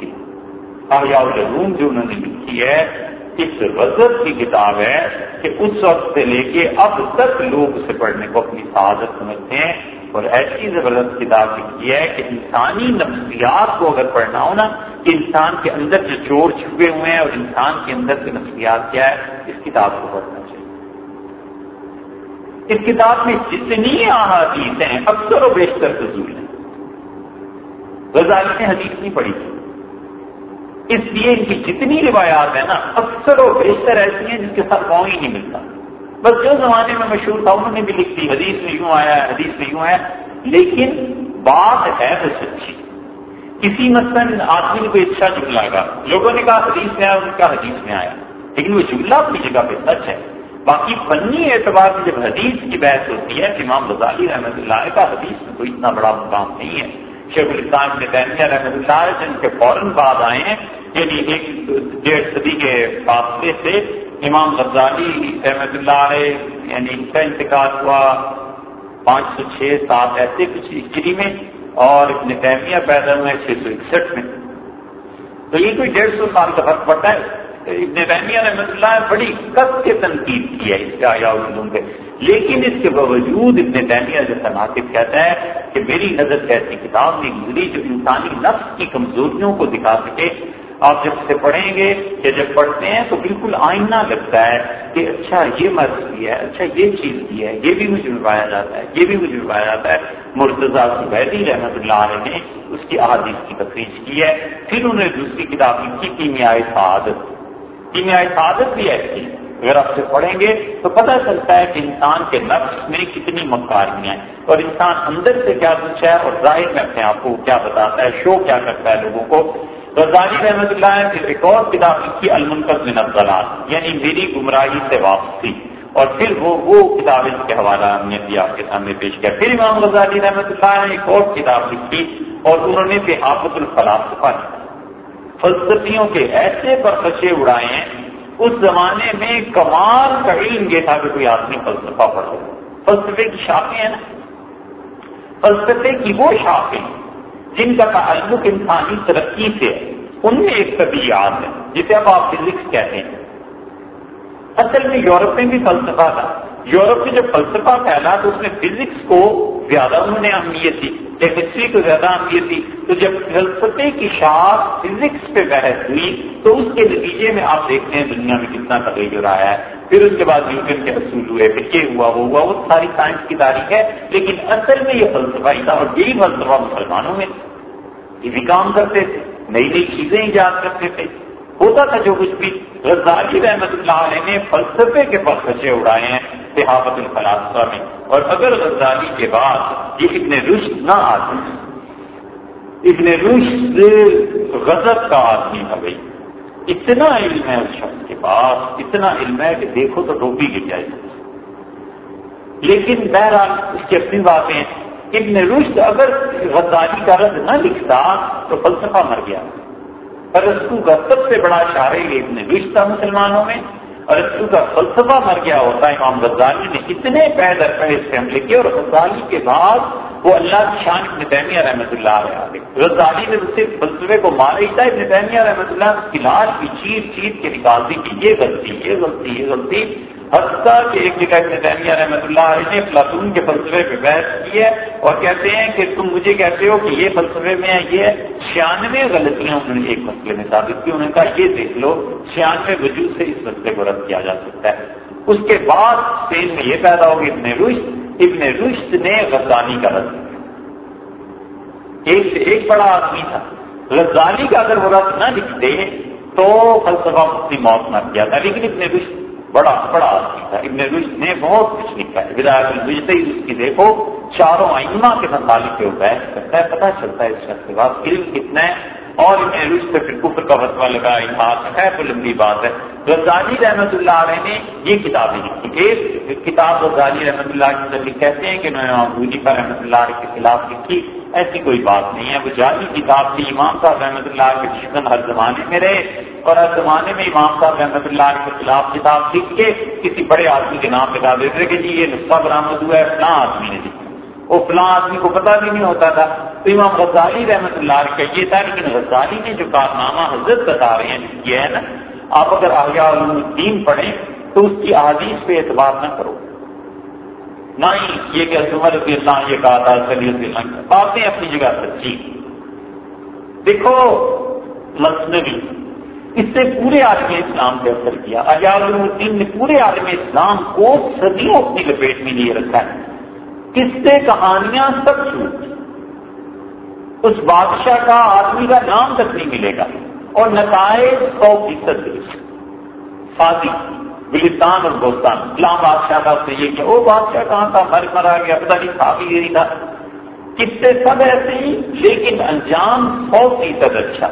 کی۔ آحیاء العلوم جو انہوں نے لکھی ہے اس وزر کی کتاب ہے کہ اس وقت سے لے کے اب تک لوگ اسے پڑھنے کو اپنی سعادت سمجھتے ہیں اور ایسی زبردست کتاب لکھی ہے کہ انسانی نفسیات کو اگر پڑھنا ہو نا کہ انسان کے اندر جو چور چھپے ہوئے ہیں اور انسان کے اندر کے نفسیات کیا ہے، اس کتاب کو پڑھنا چاہیے۔ اس کتاب میں جتنی احادیث ہیں، اکثر و بیشتر فضول ہیں۔ غزالی نے حدیث نہیں پڑھی۔ تھی اس لیے ان کی جتنی روایات ہیں نا، اکثر و بیشتر ایسی ہیں جس کے ساتھ پاؤں ہی نہیں ملتا۔ بس جو زمانے میں مشہور تھا، انہوں نے بھی لکھ دی، حدیث میں یوں آیا ہے، حدیث میں یوں آیا لیکن بات ہے تو سچی۔ کسی مثلاً آدمی نے کوئی اچھا جملہ کا لوگوں نے کہا حدیث میں آیا، ان کا حدیث میں آیا۔ لیکن وہ جملہ اپنی جگہ پہ سچ ہے۔ باقی فنی اعتبار سے جب حدیث کی بحث ہوتی ہے، امام غزالی رحمۃ اللہ کا حدیث میں کوئی اتنا بڑا مقام نہیں ہے۔ شیخ الاسلام نے تینیا رحمۃ اللہ جن کے فوراً بعد آئے ہیں یعنی ایک ڈیڑھ صدی کے فاصلے سے امام غزالی رحمۃ اللہ علیہ یعنی ان کا انتقال ہوا پانچ سو چھ سات ایسے کچھ ہجری میں اور ابن تیمیہ پیدا ہوئے چھ سو اکسٹھ میں۔ تو یہ کوئی ڈیڑھ سو سال کا فرق پڑتا ہے؟ ابن تیمیہ رحمۃ اللہ نے بڑی کس کے تنقید کی ہے اس کا علوم پہ۔ لیکن اس کے باوجود ابن تیمیہ جیسا ناقف کہتا ہے کہ میری نظر سے ایسی کتاب نہیں گزری جو انسانی نفس کی کمزوریوں کو دکھا سکے۔ آپ جب سے پڑھیں گے یا جب پڑھتے ہیں تو بالکل آئینہ لگتا ہے کہ اچھا یہ مرض بھی ہے اچھا یہ چیز بھی ہے، یہ بھی مجھے ملوایا جاتا ہے، یہ بھی مجھے ملوایا جاتا ہے۔ مرتضی زبیدی رحمۃ اللہ علیہ نے اس کی احادیث کی تفریح کی ہے۔ پھر انہوں نے دوسری کتاب لکھی کیمیائی سعادت کیمیائی سعادت بھی ایسی اگر آپ سے پڑھیں گے تو پتہ چلتا ہے کہ انسان کے نفس میں کتنی مکاریاں ہیں۔ اور انسان اندر سے کیا کچھ ہے اور ظاہر میں اپنے آپ کو کیا بتاتا ہے، شو کیا کرتا ہے لوگوں کو۔ غزالی رحمۃ اللہ نے ایک اور کتاب لکھی المنکت من الضلال یعنی میری گمراہی سے واپسی اور پھر وہ وہ کتاب اس کے حوالہ ہم نے بھی آپ کے سامنے پیش کیا۔ پھر امام غزالی رحمۃ اللہ نے ایک اور کتاب لکھی اور انہوں نے بحافت الفلاسفہ فلسفیوں کے ایسے پرخشے اڑائے ہیں اس زمانے میں کمال کا علم یہ تھا کہ کوئی آدمی فلسفہ پڑھو فلسفے کی شاخیں ہیں نا۔ فلسفے کی وہ شاخیں جن کا تعلق انسانی ترقی سے ہے۔ ان میں ایک طبیعت ہے، جسے اب آپ فزکس کہتے ہیں۔ اصل میں یورپ میں بھی فلسفہ تھا۔ یورپ میں جب فلسفہ پھیلا تو اس میں فزکس کو زیادہ انہوں نے اہمیت دی کیمسٹری کو زیادہ اہمیت دی۔ تو جب فلسفے کی شاخ فزکس پہ بحث ہوئی، تو اس کے نتیجے میں آپ دیکھتے ہیں دنیا میں کتنا تغیر آیا ہے۔ پھر اس کے بعد نیوٹن کے اصول ہوئے، پھر یہ ہوا، وہ ہوا، وہ ساری سائنس کی تاریخ ہے۔ لیکن اصل میں یہ فلسفہ ہی تھا اور یہی فلسفہ مسلمانوں میں۔ یہ بھی کام کرتے تھے، نئی نئی چیزیں ایجاد کرتے تھے۔ ہوتا تھا جو کچھ بھی۔ غزالی رحمت اللہ علیہ نے فلسفے کے پس اڑائے ہیں، صحافت الفلاسفہ میں۔ اور اگر غزالی کے بعد یہ ابن رشد نہ آتے ابن رشد غزب کا آدمی ہے بھائی اتنا علم ہے اس شخص کے پاس، اتنا علم ہے کہ دیکھو تو ٹوپی گر جائے۔ لیکن بہرحال اس کی اپنی باتیں ابن رشد اگر غزالی کا رد نہ لکھتا تو فلسفہ مر گیا۔ ارسطو کا سب سے بڑا شاعر یہ ابن تھا مسلمانوں میں اور کا فلسفہ مر گیا ہوتا ہے امام غزالی نے، اتنے پیدر پہ اس سے حملے کیے اور غزالی کے بعد وہ اللہ کی شان ابن تیمیہ رحمۃ اللہ علیہ غزالی نے صرف فلسفے کو مارا ہی تھا، ابن تیمیہ رحمۃ اللہ کی لاش بھی چیر چیر کے نکال دی کہ یہ غلطی یہ غلطی یہ غلطی۔ حتیٰ کہ ایک جگہ ابن تیمیہ رحمۃ اللہ علیہ نے فلاطون کے فلسفے پہ بحث کی ہے اور کہتے ہیں کہ تم مجھے کہتے ہو کہ یہ فلسفے میں ہے یہ چھیانوے غلطیاں انہوں نے ایک مسئلے میں ثابت کی، انہوں نے کہا یہ دیکھ لو، چھیانوے وجود سے اس مسئلے کو رد کیا جا سکتا ہے۔ اس کے بعد اسپین میں یہ پیدا ہوگی ابن رشت ابن رشت نے غزانی کا رد ایک سے ایک بڑا آدمی تھا۔ غزالی کا اگر وہ رد نہ لکھتے تو فلسفہ اپنی موت مر گیا تھا، لیکن ابن رشت بڑا بڑا آدمی تھا ابن رشد نے بہت کچھ لکھا ہے۔ ودایت الرشد اس کی دیکھو، چاروں ائمہ کے مطالب کے بحث کرتا ہے، پتہ چلتا ہے اس شخص کے بعد علم کتنا ہے۔ اور ابن رشد سے پھر کفر کا فتوا لگا اتحاد ہے تو لمبی بات ہے۔ غزالی رحمۃ اللہ علیہ نے یہ کتابیں لکھی۔ ایک کتاب غزالی رحمۃ اللہ کے متعلق کہتے ہیں کہ انہوں نے امام پر رحمۃ اللہ علیہ کے خلاف لکھی، ایسی کوئی بات نہیں ہے۔ وہ جعلی کتاب تھی، امام صاحب رحمۃ اللہ کے دشمن ہر زمانے میں رہے۔ اور ہر زمانے میں امام صاحب رحمۃ اللہ کے خلاف کتاب لکھ کے کسی بڑے آدمی کے نام لگا دیتے کہ جی یہ نسخہ برآمد ہوا ہے، فلاں آدمی نے لکھا۔ وہ فلاں آدمی کو پتا بھی نہیں ہوتا تھا۔ تو امام غزالی رحمۃ اللہ کا یہ تھا، لیکن غزالی نے جو کارنامہ حضرت بتا رہے ہیں، یہ ہے نا، آپ اگر آگیا الدین پڑھیں تو اس کی احادیث پہ اعتبار نہ کرو۔ نہ ہی یہ کہ عمر رضی اللہ یہ کہا تھا سلی رضی اللہ باتیں اپنی جگہ سچی دیکھو مصنوعی اس سے پورے عالم اسلام پہ اثر کیا۔ اجاز الدین نے پورے عالم اسلام کو صدیوں اپنی لپیٹ میں لیے رکھا ہے۔ قصے کہانیاں سب جھوٹ۔ اس بادشاہ کا آدمی کا نام تک نہیں ملے گا۔ اور نتائج سو فیصد فاضی بلستان اور بوستان اسلام بادشاہ کا سے یہ کہ وہ بادشاہ کہاں تھا؟ مر مرا گیا پتا نہیں تھا بھی یہی تھا قصے سب ایسے ہی لیکن انجام سو فیصد اچھا۔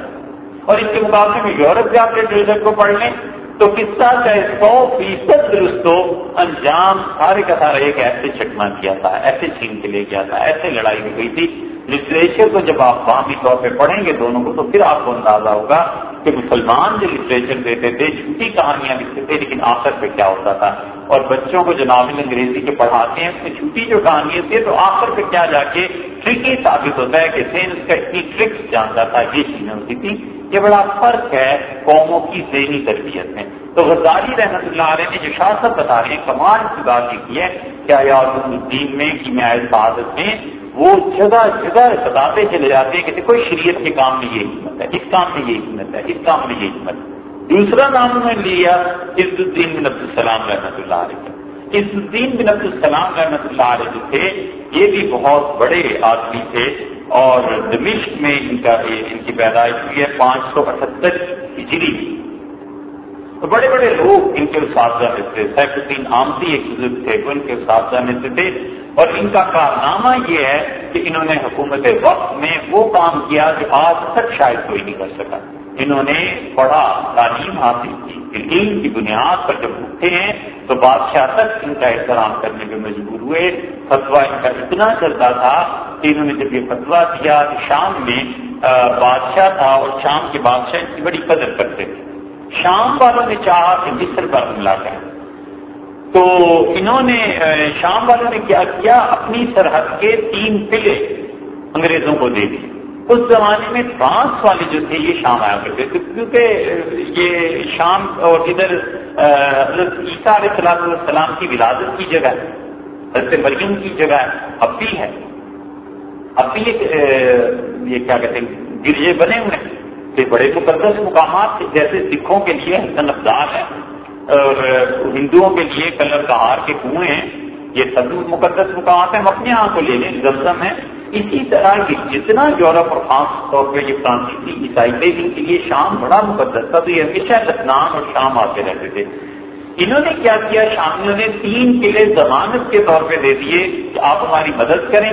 اور اس کے مقابلے میں یورپ جا کے ٹریزر کو پڑھ لیں تو قصہ چاہے سو فیصد درست ہو، انجام سارے کا سارا ایک ایسے چکما کیا تھا، ایسے چھین کے لے گیا تھا، ایسے لڑائی ہو گئی تھی۔ لٹریچر کو جب آپ باہمی طور پہ پڑھیں گے دونوں کو، تو پھر آپ کو اندازہ ہوگا کہ مسلمان جو لٹریچر دیتے تھے، جھوٹی کہانیاں لکھتے تھے، لیکن آخر پہ کیا ہوتا تھا؟ اور بچوں کو جو ناول انگریزی کے پڑھاتے ہیں، اس میں جھوٹی جو کہانیاں تھے تو آخر پہ کیا جا کے ٹرکی ثابت ہوتا ہے کہ سینس کا اتنی ٹرکس جانتا تھا، یہ چیزیں ہوتی تھی یہ بڑا فرق ہے قوموں کی ذہنی تربیت میں۔ تو غزالی رحمت اللہ علیہ نے جو شاست بتا رہے ہیں کمال کی بات یہ کی ہے کیا یاد الدین میں کیمیائی بہادر میں وہ جگہ جگہ بتاتے چلے جاتے ہیں کہ دیکھو شریعت کے کام میں یہ حکمت ہے، اس کام میں یہ حکمت ہے، اس کام میں یہ حکمت ہے۔ دوسرا نام انہوں نے لیا عز الدین بن عبد السلام رحمۃ اللہ علیہ۔ الدین بن عبد السلام رحمۃ اللہ علیہ جو تھے، یہ بھی بہت بڑے آدمی تھے اور دمشق میں ان کا ان کی پیدائش ہوئی ہے، پانچ سو اٹھہتر ہجری۔ تو بڑے بڑے لوگ ان کے اساتذہ میں تھے سیف الدین آمدی ایک بزرگ تھے، وہ ان کے اساتذہ میں سے تھے۔ اور ان کا کارنامہ یہ ہے کہ انہوں نے حکومت وقت میں وہ کام کیا جو آج تک شاید کوئی نہیں کر سکا۔ انہوں نے پڑھا تعلیم حاصل کی علم کی بنیاد پر جب اٹھتے ہیں تو بادشاہ تک ان کا احترام کرنے میں مجبور ہوئے۔ فتوا ان کا اتنا چلتا تھا کہ انہوں نے جب یہ فتوا دیا شام میں بادشاہ تھا اور شام کے بادشاہ ان کی بڑی قدر کرتے تھے۔ شام والوں نے چاہا کہ مصر پر حملہ کریں۔ تو انہوں نے شام والوں نے کیا کیا اپنی سرحد کے تین قلعے انگریزوں کو دے دیے۔ اس زمانے میں فرانس والے جو تھے، یہ شام آیا کرتے تھے۔ کیونکہ یہ شام اور ادھر حضرت عیسیٰ علیہ السلام السلام کی ولادت کی جگہ ہے۔ حضرت مریم کی جگہ ہے۔ اب بھی ہے اب بھی یہ کیا کہتے ہیں، گرجے بنے ہوئے ہیں۔ یہ بڑے مقدس مقامات جیسے سکھوں کے لیے حسن افزار ہے اور ہندوؤں کے لیے کلر کہار کے کنویں ہیں۔ یہ سب مقدس مقامات ہیں۔ ہم اپنے یہاں کو لے لیں۔ زمزم ہے۔ اسی طرح کی جتنا یورپ اور خاص طور پہ یہ فرانسیسی عیسائی تھے، ان کے لیے شام بڑا مقدس تھا، تو یہ ہمیشہ لکھنان اور شام آتے رہتے تھے۔ انہوں نے کیا کیا؟ شاملوں نے تین قلعے ضمانت کے طور پہ دے دیے کہ آپ ہماری مدد کریں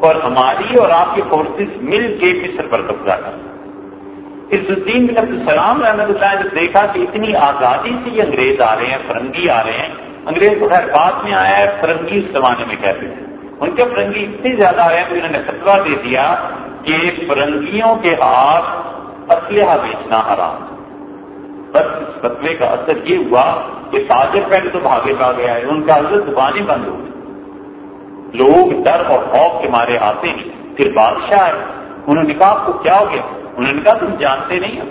اور ہماری اور آپ کے فورسز مل کے مصر پر قبضہ کریں۔ اس الدین بن عبد السلام رحمۃ اللہ نے دیکھا کہ اتنی آزادی سے یہ انگریز آ رہے ہیں، فرنگی آ رہے ہیں، انگریز کو خیر بعد میں آیا ہے، فرنگی اس زمانے میں کہتے تھے۔ ان کے فرنگی اتنے زیادہ آ رہے ہیں، تو انہوں نے فتوا دے دیا کہ فرنگیوں کے ہاتھ اسلحہ بیچنا حرام۔ بس اس فتوے کا اثر یہ ہوا کہ تاجر پہلے تو بھاگے بھاگ گیا ہے، ان کا حضرت زبانیں بند ہو گئی۔ لوگ ڈر اور خوف کے مارے آتے ہیں۔ پھر بادشاہ ہے، انہوں نے کہا، آپ کو کیا ہو گیا؟ انہوں نے کہا، تم جانتے نہیں ہو۔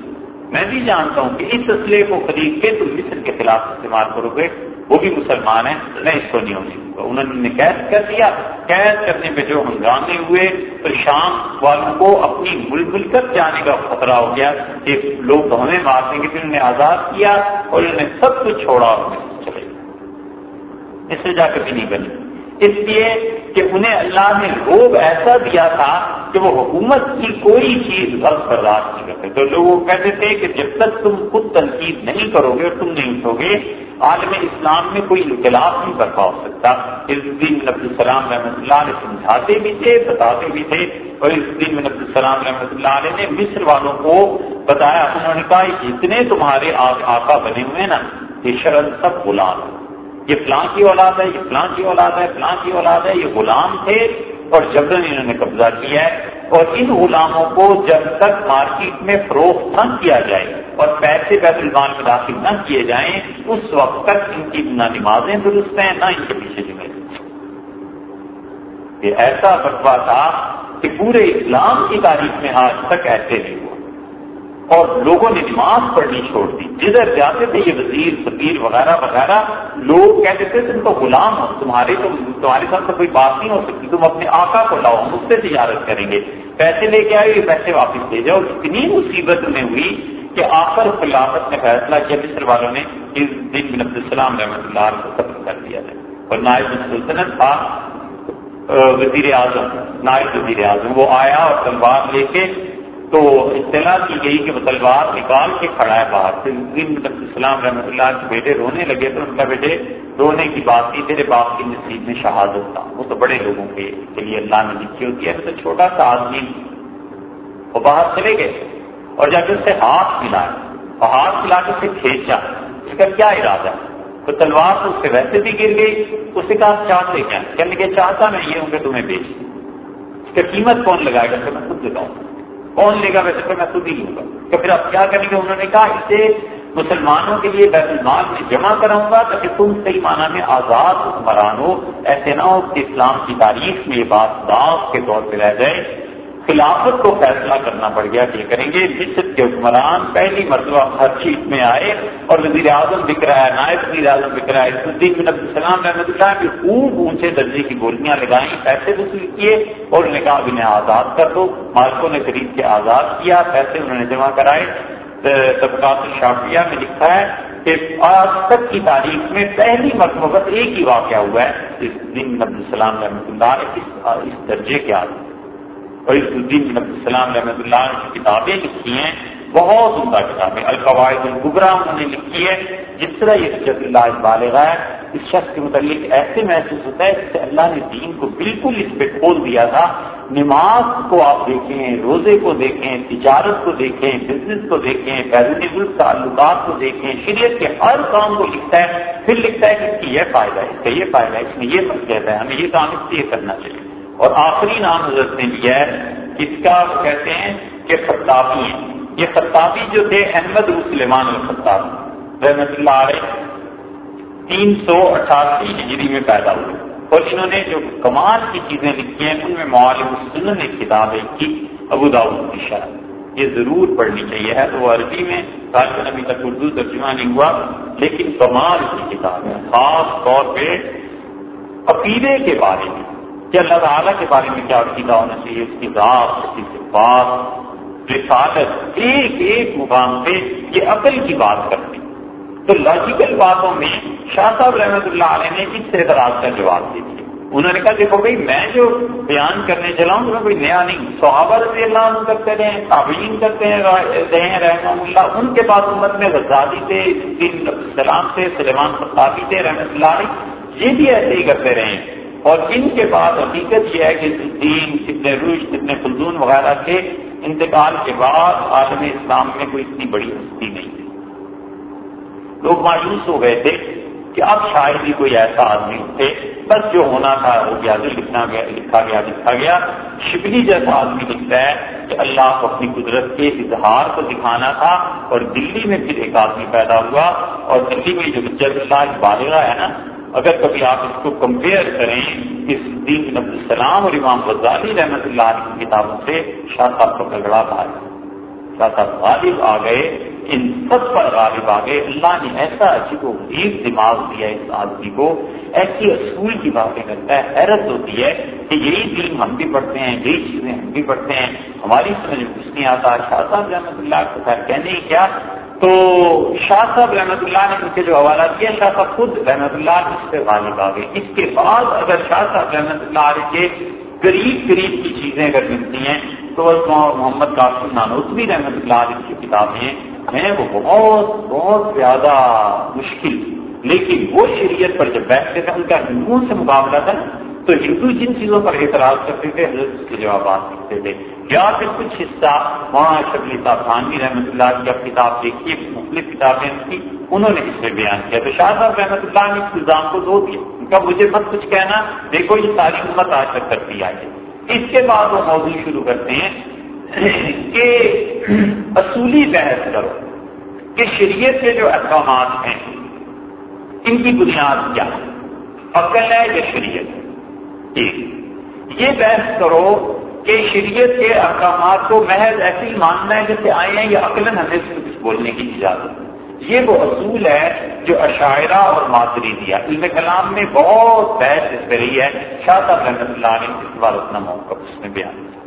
میں بھی جانتا ہوں کہ اس اسلحے کو خرید کے تم مصر کے خلاف استعمال کرو گے۔ وہ بھی مسلمان ہیں، میں اس کو نہیں ہونے دوں گا۔ انہوں نے قید کر دیا۔ قید کرنے پہ جو ہنگامے ہوئے تو شام والوں کو اپنی مل مل کر جانے کا خطرہ ہو گیا کہ لوگ تو ہمیں مار دیں گے۔ پھر انہوں نے آزاد کیا اور انہوں نے سب کچھ چھوڑا اور چلے اس سے جا کبھی نہیں بنی اس لیے کہ انہیں اللہ نے روب ایسا دیا تھا کہ وہ حکومت کی کوئی چیز غلط برداشت نہیں کرتے۔ تو لوگ کہتے تھے کہ جب تک تم خود تنقید نہیں کرو گے اور تم نہیں اٹھو گے، عالم اسلام میں کوئی انقلاب نہیں برپا ہو سکتا۔ اس دن عبد السلام رحمۃ اللہ علیہ سمجھاتے بھی تھے، بتاتے بھی تھے۔ اور اس دن عبد السلام رحمۃ اللہ علیہ نے مصر والوں کو بتایا، انہوں نے کہا جتنے تمہارے آقا بنے ہوئے نا، یہ شرط سب غلام یہ فلاں کی اولاد ہے، یہ فلاں کی اولاد ہے، فلاں کی اولاد ہے، یہ غلام تھے اور جبرن انہوں نے قبضہ کیا ہے اور ان غلاموں کو جب تک مارکیٹ میں فروخت نہ کیا جائے اور پیسے بیت المال میں داخل نہ کیے جائیں، اس وقت تک ان کی نہ نمازیں درست ہیں، نہ ان کے پیچھے ذمہ یہ ایسا فتوا تھا کہ پورے اسلام کی تاریخ میں آج تک ایسے نہیں۔ اور لوگوں نے نماز پڑھنی چھوڑ دی۔ جدھر جاتے تھے یہ وزیر، فقیر وغیرہ وغیرہ، لوگ کہتے تھے، تم تو غلام ہو، تمہارے تو، تمہارے ساتھ تو کوئی بات نہیں ہو سکتی، تم اپنے آقا کو لاؤ، ہم اس سے تجارت کریں گے۔ پیسے لے کے آئے، یہ پیسے واپس لے جاؤ۔ اتنی مصیبت انہیں ہوئی کہ آخر خلافت نے فیصلہ کیا، مصر والوں نے اس دن بن عبد السلام رحمۃ اللہ کو ختم کر دیا جائے۔ اور نائب السلطنت تھا وزیر اعظم، نائب وزیر اعظم، وہ آیا اور تلوار لے کے تو اطلاع کی گئی کہ وہ تلوار نکال کے کھڑا ہے باہر سے۔ السلام رحمۃ اللہ کے بیٹے رونے لگے تو ان کا بیٹے رونے کی بات کی تیرے باپ کی نصیب میں شہادت تھا۔ وہ تو بڑے لوگوں کے لیے اللہ نے لکھی ہوتی ہے تو چھوٹا سا آدمی۔ وہ باہر چلے گئے اور جا کے اس سے ہاتھ ملایا اور ہاتھ ملا کے اسے کھینچا۔ اس کا کیا ارادہ؟ ہے تو تلوار تو اس سے ویسے بھی گر گئی۔ اس سے کہا چاہتے کیا؟ کہنے کے چاہتا میں یہ ہوں کہ تمہیں بیچ اس کا قیمت کون لگائے گا؟ میں خود بتاؤں۔ کون لے گا؟ ویسے تو میں خود ہی لوں گا۔ تو پھر اب کیا کریں گے؟ انہوں نے کہا، اسے مسلمانوں کے لیے بیت المال میں جمع کراؤں گا، تاکہ تم صحیح معنی میں آزاد حکمران ہو۔ ایسے نہ ہو کہ اسلام کی تاریخ میں یہ بات داغ کے طور پہ رہ جائے۔ خلافت کو فیصلہ کرنا پڑ گیا کہ کریں گے۔ مصر کے حکمران پہلی مرتبہ ہر چیز میں آئے اور وزیر اعظم بک رہا ہے، نائب وزیر اعظم بک رہا ہے۔ الدین بن عبد السلام رحمۃ اللہ کہ خوب اونچے درجے کی گولیاں لگائیں، پیسے وصول کیے اور انہوں نے کہا انہیں آزاد کر دو۔ مالکوں نے خرید کے آزاد کیا، پیسے انہوں نے جمع کرائے۔ طبقات الشافیہ میں لکھا ہے کہ آج تک کی تاریخ میں پہلی مرتبہ ایک ہی واقعہ ہوا ہے۔ اس دن عبد السلام رحمۃ اللہ اس درجے کے آدمی اور الدین عبد السلام رحمۃ اللہ کی کتابیں لکھی ہیں، بہت عمدہ کتابیں۔ القواعد القبرا انہوں نے لکھی ہے۔ جس طرح یہ جب اللہ بالغ ہے، اس شخص کے متعلق ایسے محسوس ہوتا ہے جس سے اللہ نے دین کو بالکل اس پہ کھول دیا تھا۔ نماز کو آپ دیکھیں، روزے کو دیکھیں، تجارت کو دیکھیں بزنس کو دیکھیں بیرونی تعلقات کو دیکھیں، شریعت کے ہر کام کو لکھتا ہے۔ پھر لکھتا ہے کہ اس کی یہ فائدہ ہے، اس کا یہ فائدہ ہے، اس میں یہ مت کہتا ہے، ہمیں یہ کام اس لیے کرنا چاہیے۔ اور آخری نام حضرت نے لیا ہے، اس کا کہتے ہیں کہ خطابی ہیں۔ یہ خطابی جو تھے، احمد سلیمان الخطاب رحمت اللہ علیہ، تین سو اٹھاسی ہجری میں پیدا ہوئے۔ اور انہوں نے جو کمال کی چیزیں لکھی ہیں، ان میں معالم السنن ایک کتاب ہے کی، ابو داؤد کی شرح۔ یہ ضرور پڑھنی چاہیے ہے۔ تو وہ عربی میں تاکہ ابھی تک اردو ترجمہ نہیں ہوا، لیکن کمال کی کتاب ہے۔ خاص طور پہ عقیدے کے بارے میں۔ کہ اللہ تعالیٰ کے بارے میں کیا عقیدہ ہونا چاہیے اس کی ذات اس کی صفات، رسالت، ایک ایک مقام پہ یہ عقل کی بات کرتے تو لاجیکل باتوں میں شاہ صاحب رحمۃ اللہ علیہ نے اس اعتراض کا جواب دے دیا؟ انہوں نے کہا، دیکھو بھائی، میں جو بیان کرنے چلا ہوں میں کوئی نیا نہیں۔ صحابہ رضی اللہ عنہ کرتے رہے تعبین کرتے ہیں رحمۃ اللہ۔ ان کے بعد امت میں غزالی تھے سلام سے سلیمان فتابی تھے رحمۃ اللہ علیہ۔ یہ بھی ایسے ہی کرتے رہے اور ان کے بعد حقیقت یہ ہے کہ دین کتنے روش کتنے خلدون وغیرہ کے انتقال کے بعد عالم اسلام میں کوئی اتنی بڑی ہستی نہیں تھی۔ لوگ مایوس ہو گئے تھے کہ اب شاید ہی کوئی ایسا آدمی تھے۔ بس جو ہونا تھا ہو گیا جو لکھنا گیا، لکھا گیا لکھا گیا۔ شبلی جیسا آدمی لکھتا ہے کہ اللہ کو اپنی قدرت کے اظہار کو دکھانا تھا اور دلی میں پھر ایک آدمی پیدا ہوا اور دلی میں جو جب اللہ بالغ ہے نا اگر کبھی آپ اس کو کمپیئر کریں، اس دین نبی السلام اور امام غزالی رحمۃ اللہ علیہ کی کتابوں سے، شاہ صاحب کو گڑبڑا تھا۔ شاہ صاحب غالب آ گئے، ان سب پر غالب آ گئے۔ اللہ نے ایسا عجیب و غریب دماغ دیا اس آدمی کو، ایسی اصول کی باتیں کرتا ہے، حیرت ہوتی ہے کہ یہی دین ہم بھی پڑھتے ہیں، یہی چیزیں ہم بھی پڑھتے ہیں۔ ہماری سمجھ میں کچھ نہیں آتا شاہ صاحب رحمۃ اللہ کو خیر کہنے ہی کیا تو شاہ صاحب رحمۃ اللہ نے ان کے جو حوالہ کیا، شاہ صاحب خود رحمۃ اللہ اس پہ غالب آ گئے۔ اس کے بعد اگر شاہ صاحب رحمۃ اللہ علیہ کے قریب قریب کی چیزیں اگر ملتی ہیں، تو محمد قاسم نانوتوی رحمۃ اللہ علیہ کی کتابیں ہیں۔ وہ بہت بہت زیادہ مشکل، لیکن وہ شریعت پر جب بیٹھتے تھے، ان کا ہندوؤں سے مقابلہ تھا۔ تو ہندو جن چیزوں پر اعتراض کرتے تھے، حضرت کے جوابات لکھتے تھے۔ یا پھر کچھ حصہ وہاں شبلی صاحب خانوی رحمۃ اللہ کی اب کتاب دیکھی مختلف کتابیں کی انہوں نے اس میں بیان کیا۔ تو شاہ صاحب رحمۃ اللہ نے اس نظام کو دو دیا۔ ان کا مجھے مت کچھ کہنا، دیکھو یہ ساری امت آج تک کرتی آئی اس کے بعد وہ موضوع شروع کرتے ہیں کہ اصولی بحث کرو کہ شریعت کے جو احکامات ہیں، ان کی بنیاد کیا ہے؟ عقل ہے یا شریعت؟ ایک یہ بحث کرو کہ شریعت کے احکامات کو محض ایسے ہی ماننا ہے جیسے آئے ہیں یا عقل ہمیں اس میں کچھ بولنے کی اجازت۔ یہ وہ اصول ہے جو عشاعرہ اور ماتری دیا۔ علم کلام میں بہت بحث اس پہ رہی ہے۔ شاہ صاحب رحمۃ اللہ نے اس بار اپنا موقع اس میں بیان۔